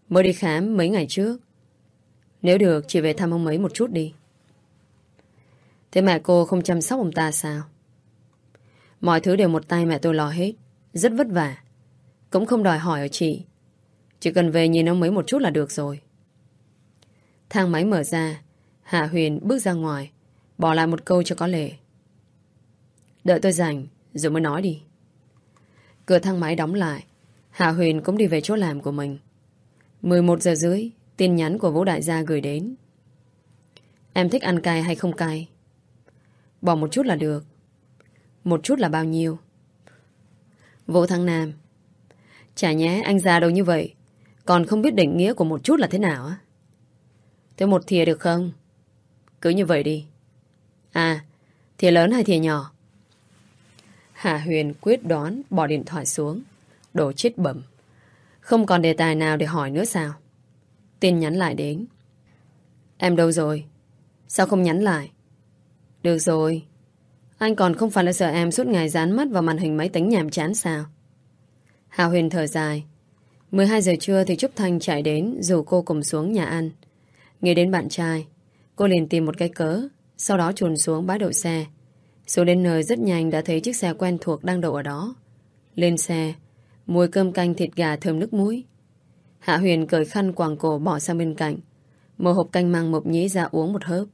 mới đi khám mấy ngày trước. Nếu được, chỉ về thăm ông ấy một chút đi. Thế mẹ cô không chăm sóc ông ta sao? Mọi thứ đều một tay mẹ tôi lo hết. Rất vất vả. Cũng không đòi hỏi ở chị Chỉ cần về nhìn ông ấy một chút là được rồi Thang máy mở ra Hạ Huyền bước ra ngoài Bỏ lại một câu cho có lệ Đợi tôi rảnh Rồi mới nói đi Cửa thang máy đóng lại Hạ Huyền cũng đi về chỗ làm của mình 11 giờ dưới Tin nhắn của Vũ Đại gia gửi đến. Em thích ăn cay hay không cay? Bỏ một chút là được. Một chút là bao nhiêu? Vũ Thăng Nam. Chả nhé anh già đâu như vậy, Còn không biết định nghĩa của một chút là thế nào á? Thế một thìa được không? Cứ như vậy đi. À Thìa lớn hay thìa nhỏ? Hạ Huyền quyết đoán bỏ điện thoại xuống, Đổ chết bẩm. Không còn đề tài nào để hỏi nữa sao? Tin nhắn lại đến. Em đâu rồi? Sao không nhắn lại? Được rồi. Anh còn không phải là sợ em suốt ngày dán mắt vào màn hình máy tính nhàm chán sao? Hà Huyền thở dài. 12 giờ trưa thì Trúc Thanh chạy đến, Rủ cô cùng xuống nhà ăn. Nghĩ đến bạn trai, Cô liền tìm một cái cớ, Sau đó chuồn xuống bãi đậu xe. Xuống đến nơi rất nhanh đã thấy chiếc xe quen thuộc đang đậu ở đó. Lên xe, Mùi cơm canh thịt gà thơm nước muối. Hạ Huyền cởi khăn quàng cổ bỏ sang bên cạnh Mở hộp canh mang mộc nhĩ ra uống một hớp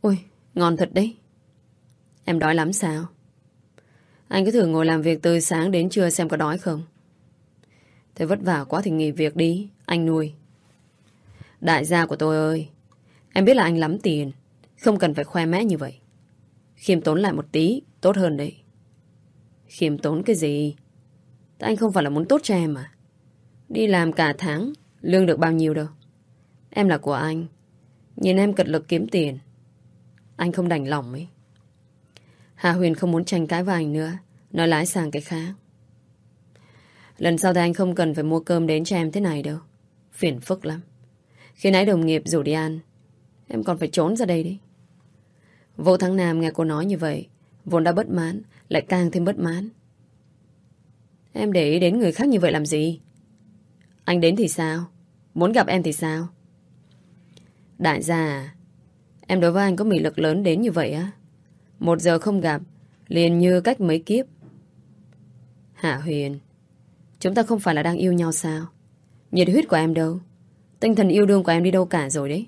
Ôi, ngon thật đấy Em đói lắm sao anh cứ thử ngồi làm việc từ sáng đến trưa xem có đói không. Thế vất vả quá thì nghỉ việc đi, anh nuôi. Đại gia của tôi ơi, em biết là anh lắm tiền, không cần phải khoe mẽ như vậy. Khiêm tốn lại một tí, tốt hơn đấy. Khiêm tốn cái gì? Tại anh không phải là muốn tốt cho em à? Đi làm cả tháng, lương được bao nhiêu đâu. Em là của anh, nhìn em cật lực kiếm tiền. Anh không đành lòng ấy. Hà Huyền không muốn tranh cãi với anh nữa Nói lái sang cái khác. Lần sau thì anh không cần phải mua cơm đến cho em thế này đâu. Phiền phức lắm. Khi nãy đồng nghiệp rủ đi ăn Em còn phải trốn ra đây đi. Vũ Thắng Nam nghe cô nói như vậy Vốn đã bất mãn Lại càng thêm bất mãn. Em để ý đến người khác như vậy làm gì? Anh đến thì sao Muốn gặp em thì sao Đại gia à Em đối với anh có mị lực lớn đến như vậy á một giờ không gặp Liền như cách mấy kiếp Hạ Huyền, chúng ta không phải là đang yêu nhau sao? Nhiệt huyết của em đâu? Tinh thần yêu đương của em đi đâu cả rồi đấy?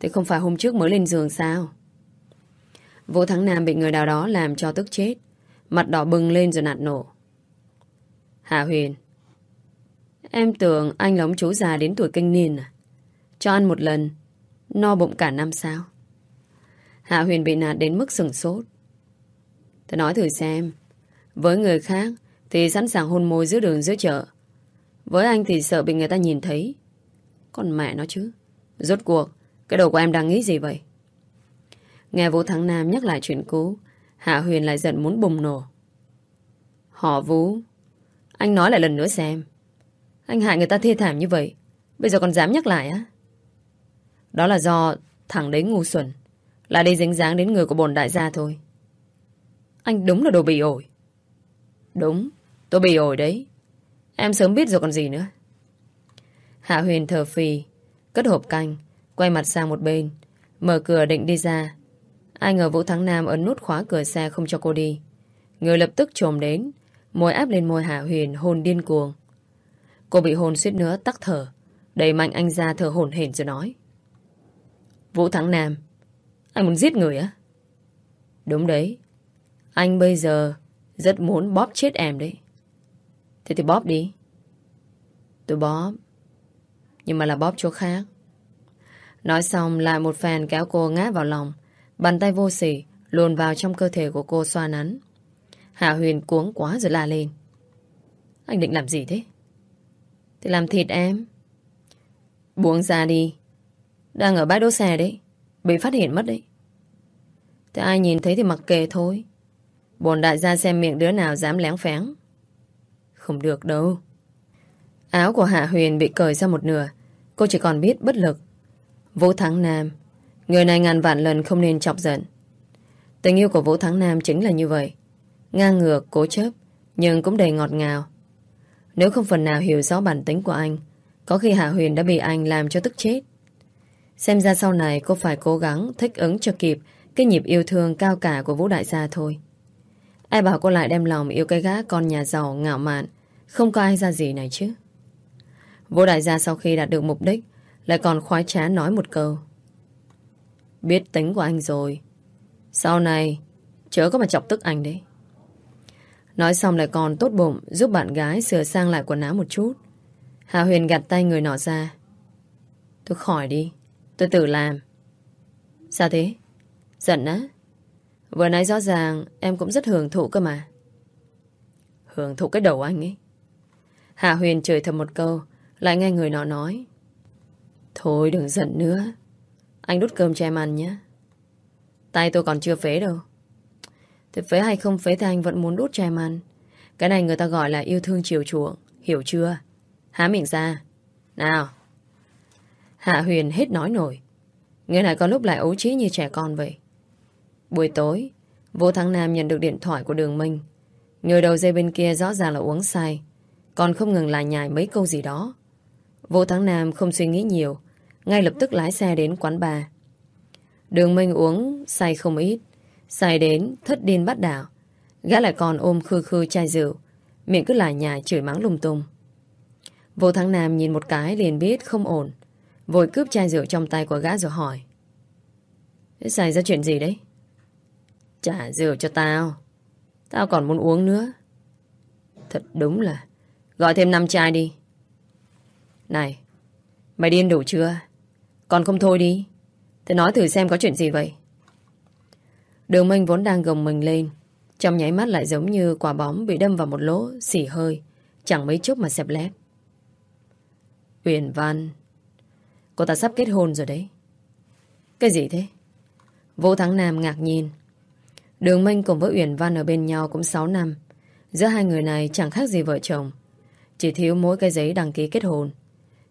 Thế không phải hôm trước mới lên giường sao? Vũ Thắng Nam bị người nào đó làm cho tức chết. Mặt đỏ bừng lên rồi nạt nổ. Hạ Huyền, em tưởng anh lóng chú già đến tuổi kinh niên à? Cho ăn một lần, no bụng cả năm sao? Hạ Huyền bị nạt đến mức sừng sốt. Tôi nói thử xem, với người khác thì sẵn sàng hôn môi giữa đường giữa chợ. Với anh thì sợ bị người ta nhìn thấy. Còn mẹ nó chứ. Rốt cuộc, cái đầu của em đang nghĩ gì vậy? Nghe Vũ Thắng Nam nhắc lại chuyện cũ, Hạ Huyền lại giận muốn bùng nổ. Họ Vũ, anh nói lại lần nữa xem. Anh hại người ta thê thảm như vậy, bây giờ còn dám nhắc lại á? Đó là do thằng đấy ngu xuẩn, là đi dính dáng đến người của bồn đại gia thôi. Anh đúng là đồ bị ổi. Đúng, tôi bị ổi đấy. Em sớm biết rồi còn gì nữa. Hạ Huyền thở phì, cất hộp canh, quay mặt sang một bên, mở cửa định đi ra. Ai ngờ Vũ Thắng Nam ấn nút khóa cửa xe không cho cô đi. Người lập tức trồm đến, môi áp lên môi Hạ Huyền hôn điên cuồng. Cô bị hôn suýt nữa tắc thở, đẩy mạnh anh ra thở hổn hển rồi nói. Vũ Thắng Nam, anh muốn giết người á? Đúng đấy, anh bây giờ rất muốn bóp chết em đấy. Thế thì bóp đi. Tôi bóp. Nhưng mà là bóp chỗ khác. Nói xong lại một phèn kéo cô ngã vào lòng. Bàn tay vô sỉ luồn vào trong cơ thể của cô xoa nắn. Hạ Huyền cuống quá rồi la lên. Anh định làm gì thế? Thì làm thịt em. Buông ra đi. Đang ở bãi đỗ xe đấy. Bị phát hiện mất đấy. Thế ai nhìn thấy thì mặc kệ thôi. Bồn đại gia xem miệng đứa nào dám lén phén. Không được đâu. Áo của Hạ Huyền bị cởi ra một nửa. Cô chỉ còn biết bất lực. Vũ Thắng Nam. Người này ngàn vạn lần không nên chọc giận. Tình yêu của Vũ Thắng Nam chính là như vậy. Ngang ngược, cố chấp, nhưng cũng đầy ngọt ngào. Nếu không phần nào hiểu rõ bản tính của anh, có khi Hạ Huyền đã bị anh làm cho tức chết. Xem ra sau này cô phải cố gắng thích ứng cho kịp cái nhịp yêu thương cao cả của Vũ Đại gia thôi. Ai bảo cô lại đem lòng yêu cái gã con nhà giàu ngạo mạn, không có ai ra gì này chứ. Vũ Đại gia sau khi đạt được mục đích, lại còn khoái trá nói một câu. Biết tính của anh rồi. Sau này, chớ có mà chọc tức anh đấy. Nói xong lại còn tốt bụng giúp bạn gái sửa sang lại quần áo một chút. Hà Huyền gạt tay người nọ ra. Tôi khỏi đi. Tôi tự làm. Sao thế? Giận á? Vừa nãy rõ ràng em cũng rất hưởng thụ cơ mà. Hưởng thụ cái đầu anh ấy. Hạ Huyền chửi thầm một câu, lại nghe người nọ nói. Thôi đừng giận nữa. Anh đút cơm cho em ăn nhé. Tay tôi còn chưa phế đâu thế phế hay không phế thì anh vẫn muốn đút cho em ăn. Cái này người ta gọi là yêu thương chiều chuộng. Hiểu chưa? Há miệng ra. Nào. Hạ Huyền hết nói nổi. Người này có lúc lại ấu trí như trẻ con vậy. Buổi tối, Vô Thắng Nam nhận được điện thoại của Đường Minh. Người đầu dây bên kia rõ ràng là uống say. Còn không ngừng lại nhài mấy câu gì đó. Vô Thắng Nam không suy nghĩ nhiều. Ngay lập tức lái xe đến quán bar. Đường Minh uống say không ít. Sai đến thất điên bắt đảo. Gã lại còn ôm khư khư chai rượu. Miệng cứ lại nhà chửi mắng lung tung. Vô Thắng Nam nhìn một cái liền biết không ổn. Vội cướp chai rượu trong tay của gã rồi hỏi. Xảy ra chuyện gì đấy? Trả rượu cho tao. Tao còn muốn uống nữa. Thật đúng là... Gọi thêm 5 chai đi. Này, mày điên đủ chưa? Còn không thôi đi. Thế nói thử xem có chuyện gì vậy? Đường Minh vốn đang gồng mình lên. Trong nháy mắt lại giống như quả bóng bị đâm vào một lỗ, xỉ hơi. Chẳng mấy chốc mà xẹp lép. Uyển Văn. Cô ta sắp kết hôn rồi đấy. Cái gì thế? Vũ Thắng Nam ngạc nhiên. Đường Minh cùng với Uyển Văn ở bên nhau cũng 6 năm. Giữa hai người này chẳng khác gì vợ chồng. Chỉ thiếu mỗi cái giấy đăng ký kết hôn.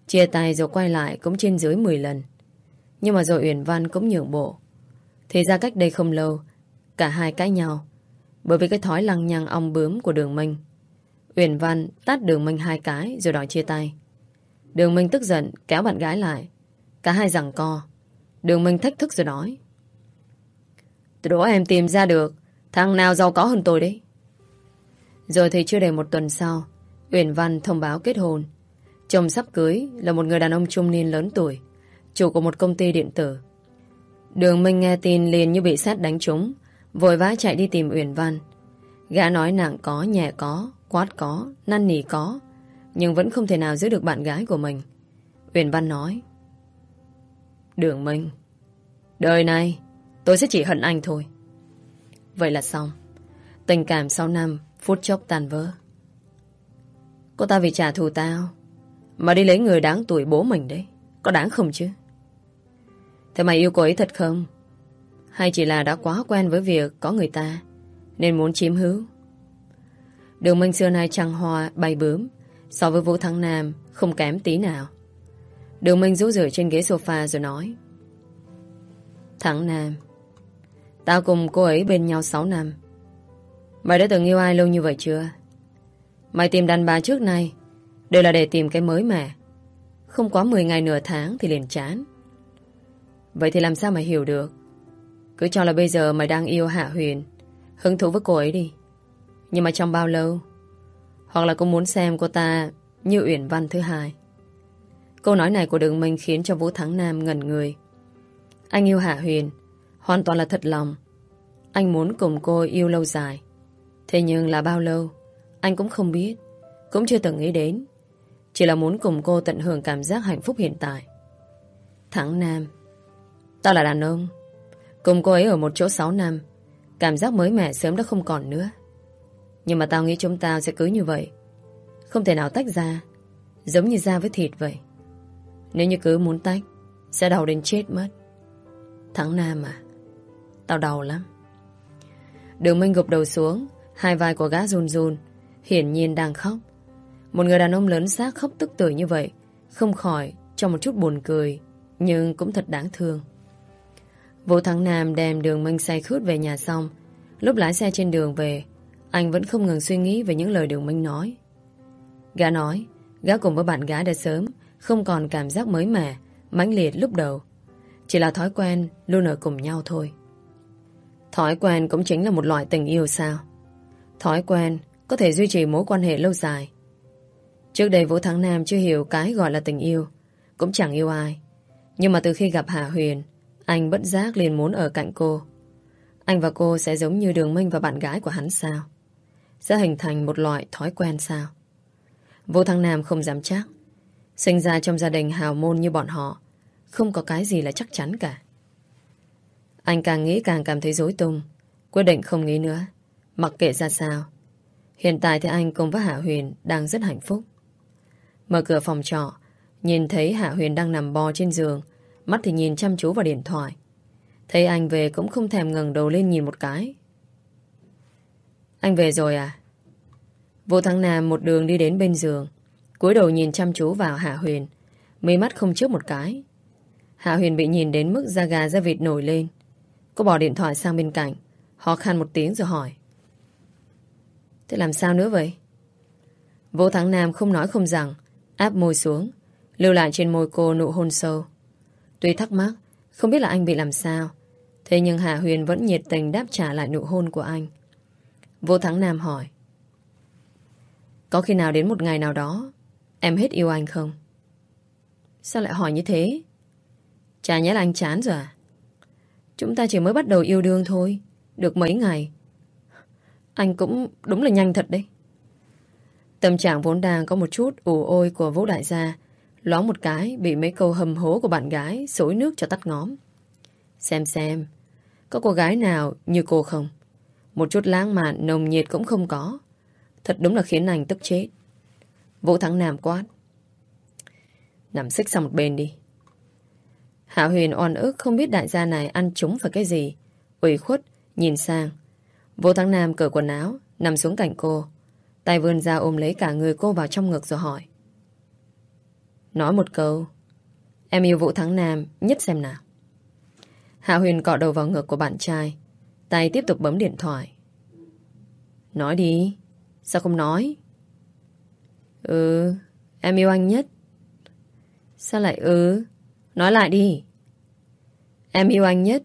Chia tay rồi quay lại cũng trên dưới 10 lần. Nhưng mà rồi Uyển Văn cũng nhượng bộ. Thì ra cách đây không lâu, cả hai cãi nhau. Bởi vì cái thói lăng nhăng ong bướm của đường Minh. Uyển Văn tát đường Minh hai cái rồi đòi chia tay. Đường Minh tức giận kéo bạn gái lại. Cả hai giằng co. Đường Minh thách thức rồi nói. từ đó em tìm ra được thằng nào giàu có hơn tôi đấy. Rồi thì chưa đầy một tuần sau, Uyển Văn thông báo kết hôn. Chồng sắp cưới là một người đàn ông trung niên lớn tuổi, chủ của một công ty điện tử. Đường Minh nghe tin liền như bị sát đánh trúng, vội vã chạy đi tìm Uyển Văn. Gã nói nặng có, nhẹ có, quát có, năn nỉ có, nhưng vẫn không thể nào giữ được bạn gái của mình. Uyển Văn nói Đường Minh Đời này tôi sẽ chỉ hận anh thôi Vậy là xong Tình cảm sau năm Phút chốc tàn vỡ Cô ta vì trả thù tao Mà đi lấy người đáng tuổi bố mình đấy Có đáng không chứ Thế mày yêu cô ấy thật không? Hay chỉ là đã quá quen với việc Có người ta, Nên muốn chiếm hữu? Đường Minh xưa nay trăng hoa, bay bướm, So với Vũ Thắng Nam, Không kém tí nào. Đường Minh rũ rượi trên ghế sofa rồi nói, Thắng Nam, Tao cùng cô ấy bên nhau 6 năm. Mày đã từng yêu ai lâu như vậy chưa? Mày tìm đàn bà trước nay, Đều là để tìm cái mới mẻ. Không quá 10 ngày nửa tháng thì liền chán. Vậy thì làm sao mà hiểu được Cứ cho là bây giờ mày đang yêu Hạ Huyền Hứng thú với cô ấy đi Nhưng mà trong bao lâu Hoặc là cô muốn xem cô ta Như Uyển Văn thứ hai Câu nói này của Đường Minh khiến cho Vũ Thắng Nam ngẩn người. Anh yêu Hạ Huyền, hoàn toàn là thật lòng. Anh muốn cùng cô yêu lâu dài. Thế nhưng là bao lâu, anh cũng không biết, cũng chưa từng nghĩ đến. Chỉ là muốn cùng cô tận hưởng cảm giác hạnh phúc hiện tại. Thắng Nam, tao là đàn ông. Cùng cô ấy ở một chỗ 6 năm, cảm giác mới mẻ sớm đã không còn nữa. Nhưng mà tao nghĩ chúng tao sẽ cứ như vậy. Không thể nào tách ra, giống như da với thịt vậy. Nếu như cứ muốn tách Sẽ đau đến chết mất Thắng Nam à Tao đau lắm Đường Minh gục đầu xuống Hai vai của gã run run Hiển nhiên đang khóc Một người đàn ông lớn xác khóc tức tưởi như vậy Không khỏi cho một chút buồn cười Nhưng cũng thật đáng thương Vũ Thắng Nam đem đường Minh say khướt về nhà xong Lúc lái xe trên đường về Anh vẫn không ngừng suy nghĩ về những lời đường Minh nói Gã nói Gã cùng với bạn gái đã sớm không còn cảm giác mới mẻ, mãnh liệt lúc đầu. Chỉ là thói quen luôn ở cùng nhau thôi. Thói quen cũng chính là một loại tình yêu sao? Thói quen có thể duy trì mối quan hệ lâu dài. Trước đây Vũ Thắng Nam chưa hiểu cái gọi là tình yêu, cũng chẳng yêu ai. Nhưng mà từ khi gặp Hạ Huyền, anh bất giác liền muốn ở cạnh cô. Anh và cô sẽ giống như Đường Minh và bạn gái của hắn sao? Sẽ hình thành một loại thói quen sao? Vũ thăng Nam không dám chắc. Sinh ra trong gia đình hào môn như bọn họ, Không có cái gì là chắc chắn cả Anh càng nghĩ càng cảm thấy rối tung, Quyết định không nghĩ nữa Mặc kệ ra sao, Hiện tại thì anh cùng với Hạ Huyền Đang rất hạnh phúc Mở cửa phòng trọ, Nhìn thấy Hạ Huyền đang nằm bò trên giường Mắt thì nhìn chăm chú vào điện thoại. Thấy anh về cũng không thèm ngẩng đầu lên nhìn một cái. Anh về rồi à? Vũ Thắng Nam một đường đi đến bên giường, cúi đầu nhìn chăm chú vào Hạ Huyền Mấy mắt không trước một cái. Hạ Huyền bị nhìn đến mức da gà da vịt nổi lên. Cô bỏ điện thoại sang bên cạnh Họ khăn một tiếng rồi hỏi. Thế làm sao nữa vậy? Vô Thắng Nam không nói không rằng, Áp môi xuống, Lưu lại trên môi cô nụ hôn sâu. Tuy thắc mắc, Không biết là anh bị làm sao Thế nhưng Hạ Huyền vẫn nhiệt tình đáp trả lại nụ hôn của anh Vô Thắng Nam hỏi, Có khi nào đến một ngày nào đó, Em hết yêu anh không? Sao lại hỏi như thế? Chả nhẽ là anh chán rồi à? Chúng ta chỉ mới bắt đầu yêu đương thôi. Được mấy ngày. Anh cũng đúng là nhanh thật đấy. Tâm trạng vốn đang có một chút ủ ôi của Vũ Đại gia ló một cái bị mấy câu hầm hố của bạn gái xối nước cho tắt ngóm. Xem xem. Có cô gái nào như cô không? Một chút lãng mạn nồng nhiệt cũng không có. Thật đúng là khiến anh tức chết. Vũ Thắng Nam quát. Nằm xích sang một bên đi. Hạ Huyền oan ức không biết đại gia này ăn trúng phải cái gì. ủy khuất, nhìn sang. Vũ Thắng Nam cởi quần áo, nằm xuống cạnh cô. Tay vươn ra ôm lấy cả người cô vào trong ngực rồi hỏi. Nói một câu. Em yêu Vũ Thắng Nam nhất xem nào. Hạ Huyền cọ đầu vào ngực của bạn trai. Tay tiếp tục bấm điện thoại. Nói đi. Sao không nói? Ừ, em yêu anh nhất. Sao lại ừ? Nói lại đi. Em yêu anh nhất.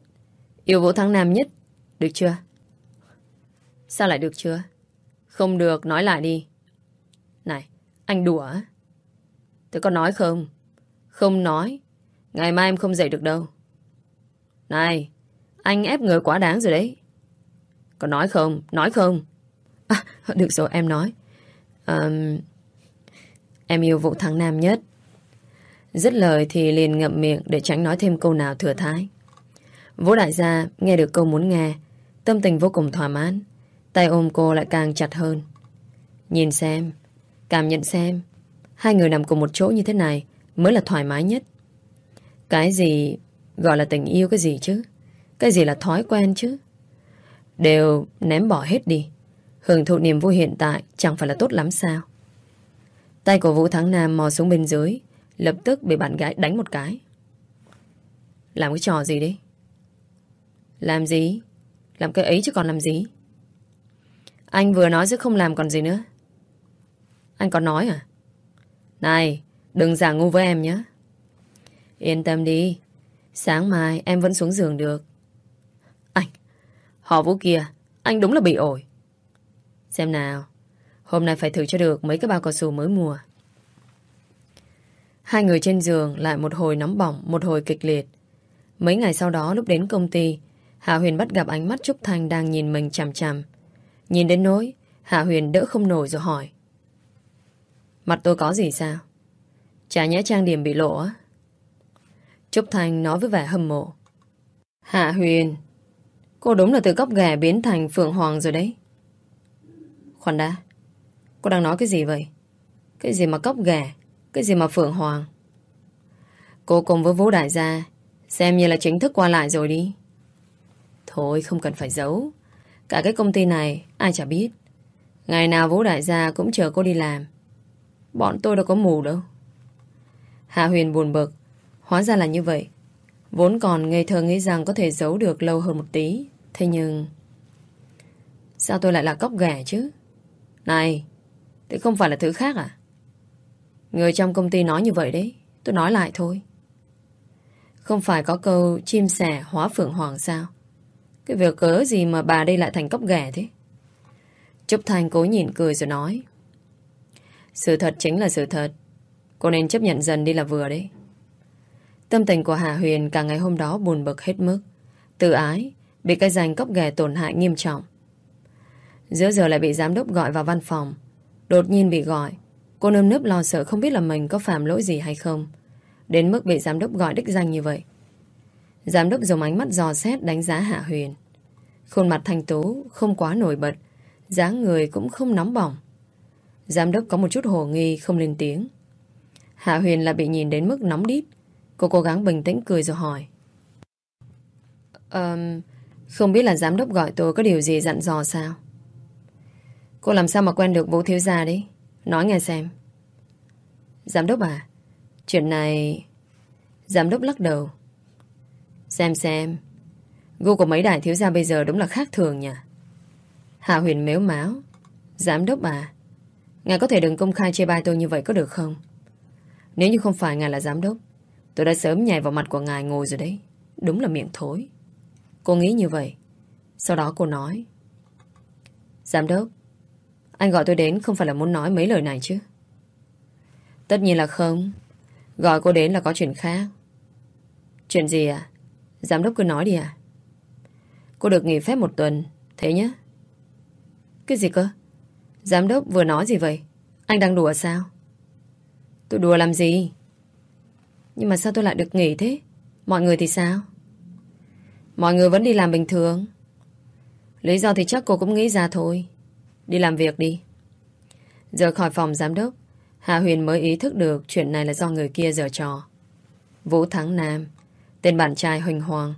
Yêu Vũ Thắng Nam nhất. Được chưa? Sao lại được chưa? Không được, nói lại đi. Này, anh đùa á? Thế có nói không? Không nói. Ngày mai em không dậy được đâu. Này, anh ép người quá đáng rồi đấy. Có nói không? Nói không? À, được rồi, em nói. Um, em yêu Vũ thằng Nam nhất. Dứt lời thì liền ngậm miệng để tránh nói thêm câu nào thừa thái. Vũ đại gia nghe được câu muốn nghe, tâm tình vô cùng thỏa mãn. Tay ôm cô lại càng chặt hơn. Nhìn xem, cảm nhận xem, hai người nằm cùng một chỗ như thế này mới là thoải mái nhất. Cái gì gọi là tình yêu cái gì chứ? Cái gì là thói quen chứ? Đều ném bỏ hết đi. Hưởng thụ niềm vui hiện tại chẳng phải là tốt lắm sao? Tay của Vũ Thắng Nam mò xuống bên dưới, lập tức bị bạn gái đánh một cái. Làm cái trò gì đấy? Làm gì? Làm cái ấy chứ còn làm gì? Anh vừa nói chứ không làm còn gì nữa. Anh còn nói à? Này, đừng giả ngu với em nhé. Yên tâm đi. Sáng mai em vẫn xuống giường được. Anh, họ vũ kia, anh đúng là bị ổi. Xem nào, hôm nay phải thử cho được mấy cái bao cao su mới mua. Hai người trên giường lại một hồi nóng bỏng, một hồi kịch liệt. Mấy ngày sau đó lúc đến công ty, Hạ Huyền bắt gặp ánh mắt Trúc Thanh đang nhìn mình chằm chằm. Nhìn đến nỗi, Hạ Huyền đỡ không nổi rồi hỏi. Mặt tôi có gì sao? Chả nhẽ trang điểm bị lộ á? Trúc Thanh nói với vẻ hâm mộ. Hạ Huyền, cô đúng là từ góc ghẻ biến thành Phượng Hoàng rồi đấy. Khoan đã, cô đang nói cái gì vậy? Cái gì mà cốc ghẻ? Cái gì mà Phượng Hoàng? Cô cùng với Vũ Đại gia xem như là chính thức qua lại rồi đi. Thôi không cần phải giấu. Cả cái công ty này ai chả biết. Ngày nào Vũ Đại gia cũng chờ cô đi làm. Bọn tôi đâu có mù đâu. Hạ Huyền buồn bực. Hóa ra là như vậy. Vốn còn ngây thơ nghĩ rằng có thể giấu được lâu hơn một tí. Thế nhưng... Sao tôi lại là cốc ghẻ chứ? Này, thế không phải là thứ khác à? Người trong công ty nói như vậy đấy. Tôi nói lại thôi. Không phải có câu chim sẻ hóa phượng hoàng sao? Cái việc cớ gì mà bà đây lại thành cốc ghẻ thế? Trúc thành cố nhìn cười rồi nói. Sự thật chính là sự thật. Cô nên chấp nhận dần đi là vừa đấy. Tâm tình của Hà Huyền cả ngày hôm đó buồn bực hết mức. Tự ái, bị cái danh cốc ghẻ tổn hại nghiêm trọng. Giữa giờ lại bị giám đốc gọi vào văn phòng. Đột nhiên bị gọi. Cô nơm nớp lo sợ không biết là mình có phạm lỗi gì hay không. Đến mức bị giám đốc gọi đích danh như vậy. Giám đốc dùng ánh mắt dò xét đánh giá Hạ Huyền. Khuôn mặt thanh tú, không quá nổi bật. dáng người cũng không nóng bỏng. Giám đốc có một chút hồ nghi không lên tiếng. Hạ Huyền là bị nhìn đến mức nóng đít. Cô cố gắng bình tĩnh cười rồi hỏi. Um, không biết là giám đốc gọi tôi có điều gì dặn dò sao? Cô làm sao mà quen được bố thiếu gia đấy? Nói nghe xem. Giám đốc à? Chuyện này... Giám đốc lắc đầu. Xem xem. Gu của mấy đại thiếu gia bây giờ đúng là khác thường nhỉ? Hạ huyền mếu máu. Giám đốc à? Ngài có thể đừng công khai chê bai tôi như vậy có được không? Nếu như không phải ngài là giám đốc, tôi đã sớm nhảy vào mặt của ngài ngồi rồi đấy. Đúng là miệng thối. Cô nghĩ như vậy. Sau đó cô nói. Giám đốc, anh gọi tôi đến không phải là muốn nói mấy lời này chứ? Tất nhiên là không. Gọi cô đến là có chuyện khác. Chuyện gì à? Giám đốc cứ nói đi à? Cô được nghỉ phép một tuần, thế nhá. Cái gì cơ? Giám đốc vừa nói gì vậy? Anh đang đùa sao? Tôi đùa làm gì? Nhưng mà sao tôi lại được nghỉ thế? Mọi người thì sao? Mọi người vẫn đi làm bình thường. Lý do thì chắc cô cũng nghĩ ra thôi. Đi làm việc đi. Rời khỏi phòng giám đốc, Hà Huyền mới ý thức được chuyện này là do người kia giở trò. Vũ Thắng Nam, tên bạn trai Huỳnh Hoàng.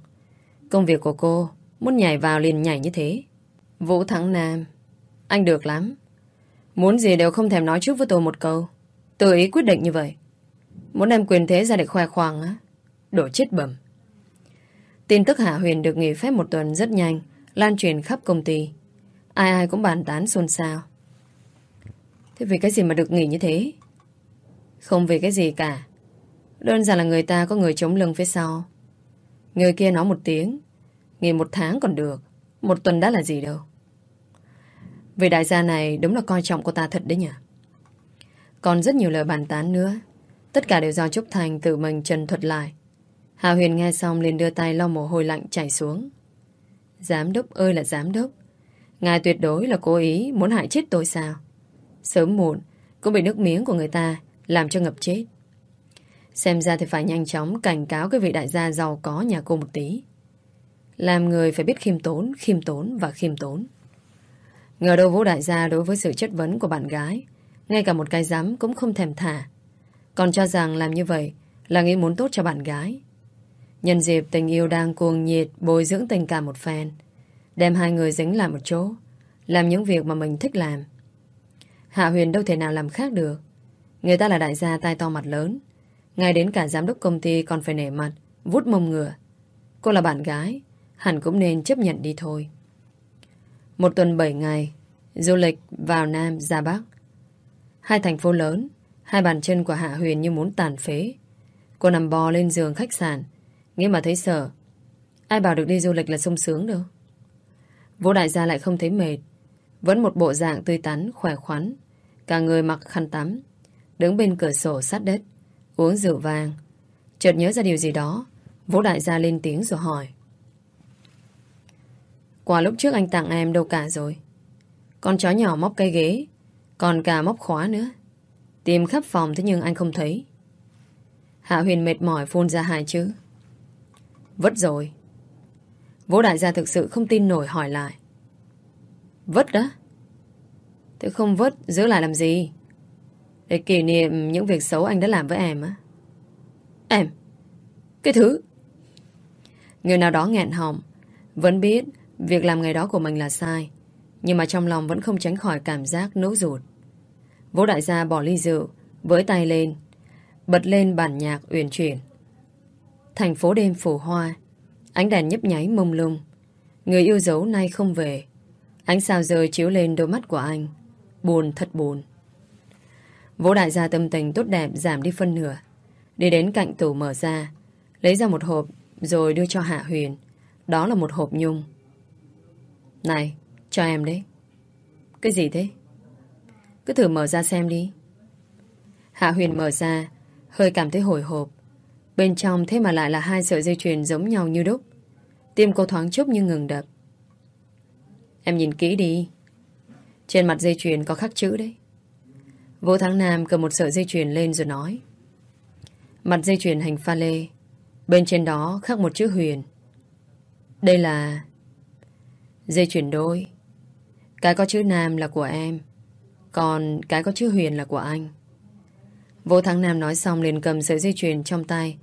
Công việc của cô, muốn nhảy vào liền nhảy như thế. Vũ Thắng Nam, anh được lắm. Muốn gì đều không thèm nói trước với tôi một câu. Tự ý quyết định như vậy. Muốn đem quyền thế ra để khoe khoang á. Đổ chết bẩm. Tin tức Hạ Huyền được nghỉ phép một tuần rất nhanh, lan truyền khắp công ty. Ai ai cũng bàn tán xôn xao. Thế vì cái gì mà được nghỉ như thế? Không vì cái gì cả. Đơn giản là người ta có người chống lưng phía sau. Người kia nói một tiếng. Nghỉ một tháng còn được. Một tuần đã là gì đâu. Vị đại gia này đúng là coi trọng cô ta thật đấy nhỉ. Còn rất nhiều lời bàn tán nữa. Tất cả đều do Trúc Thành tự mình trần thuật lại. Hà Huyền nghe xong liền đưa tay lau mồ hôi lạnh chảy xuống. Giám đốc ơi là giám đốc. Ngài tuyệt đối là cố ý muốn hại chết tôi sao? Sớm muộn cũng bị nước miếng của người ta làm cho ngập chết. Xem ra thì phải nhanh chóng cảnh cáo cái vị đại gia giàu có nhà cô một tí. Làm người phải biết khiêm tốn, khiêm tốn và khiêm tốn. Ngờ đâu Vũ đại gia đối với sự chất vấn của bạn gái, ngay cả một cái dám cũng không thèm thả. Còn cho rằng làm như vậy là nghĩ muốn tốt cho bạn gái. Nhân dịp tình yêu đang cuồng nhiệt bồi dưỡng tình cảm một phen, đem hai người dính lại một chỗ, làm những việc mà mình thích làm. Hạ Huyền đâu thể nào làm khác được. Người ta là đại gia tai to mặt lớn, ngay đến cả giám đốc công ty còn phải nể mặt, vút mông ngựa. Cô là bạn gái, hẳn cũng nên chấp nhận đi thôi. Một tuần bảy ngày, du lịch vào Nam, ra Bắc. Hai thành phố lớn, hai bàn chân của Hạ Huyền như muốn tàn phế. Cô nằm bò lên giường khách sạn, nghĩ mà thấy sợ. Ai bảo được đi du lịch là sung sướng đâu. Vũ đại gia lại không thấy mệt. Vẫn một bộ dạng tươi tắn, khỏe khoắn. Cả người mặc khăn tắm. Đứng bên cửa sổ sát đất. Uống rượu vàng Chợt nhớ ra điều gì đó. Vũ đại gia lên tiếng rồi hỏi. Quà lúc trước anh tặng em đâu cả rồi. Con chó nhỏ móc cây ghế. Còn cả móc khóa nữa. Tìm khắp phòng thế nhưng anh không thấy. Hạ Huyền mệt mỏi phun ra hai chữ. Vất rồi. Vũ đại gia thực sự không tin nổi hỏi lại. Vất đó? Thế không vất, giữ lại làm gì? Để kỷ niệm những việc xấu anh đã làm với em á. Em? Cái thứ? Người nào đó nghẹn họng, vẫn biết việc làm ngày đó của mình là sai, nhưng mà trong lòng vẫn không tránh khỏi cảm giác nỗ ruột. Vũ đại gia bỏ ly rượu, với tay lên, bật lên bản nhạc uyển chuyển. Thành phố đêm phủ hoa, ánh đèn nhấp nháy mông lung. Người yêu dấu nay không về. Ánh sao rơi chiếu lên đôi mắt của anh. Buồn thật buồn. Vũ đại gia tâm tình tốt đẹp giảm đi phân nửa. Đi đến cạnh tủ mở ra, lấy ra một hộp rồi đưa cho Hạ Huyền. Đó là một hộp nhung. Này, cho em đấy. Cái gì thế? Cứ thử mở ra xem đi. Hạ Huyền mở ra, hơi cảm thấy hồi hộp. Bên trong thế mà lại là hai sợi dây chuyền giống nhau như đúc. Tim cô thoáng chốc như ngừng đập. Em nhìn kỹ đi. Trên mặt dây chuyền có khắc chữ đấy. Vũ Thắng Nam cầm một sợi dây chuyền lên rồi nói. Mặt dây chuyền hình pha lê. Bên trên đó khắc một chữ huyền. Đây là... Dây chuyển đôi. Cái có chữ Nam là của em. Còn cái có chữ huyền là của anh. Vô Thắng Nam nói xong liền cầm sợi dây chuyền trong tay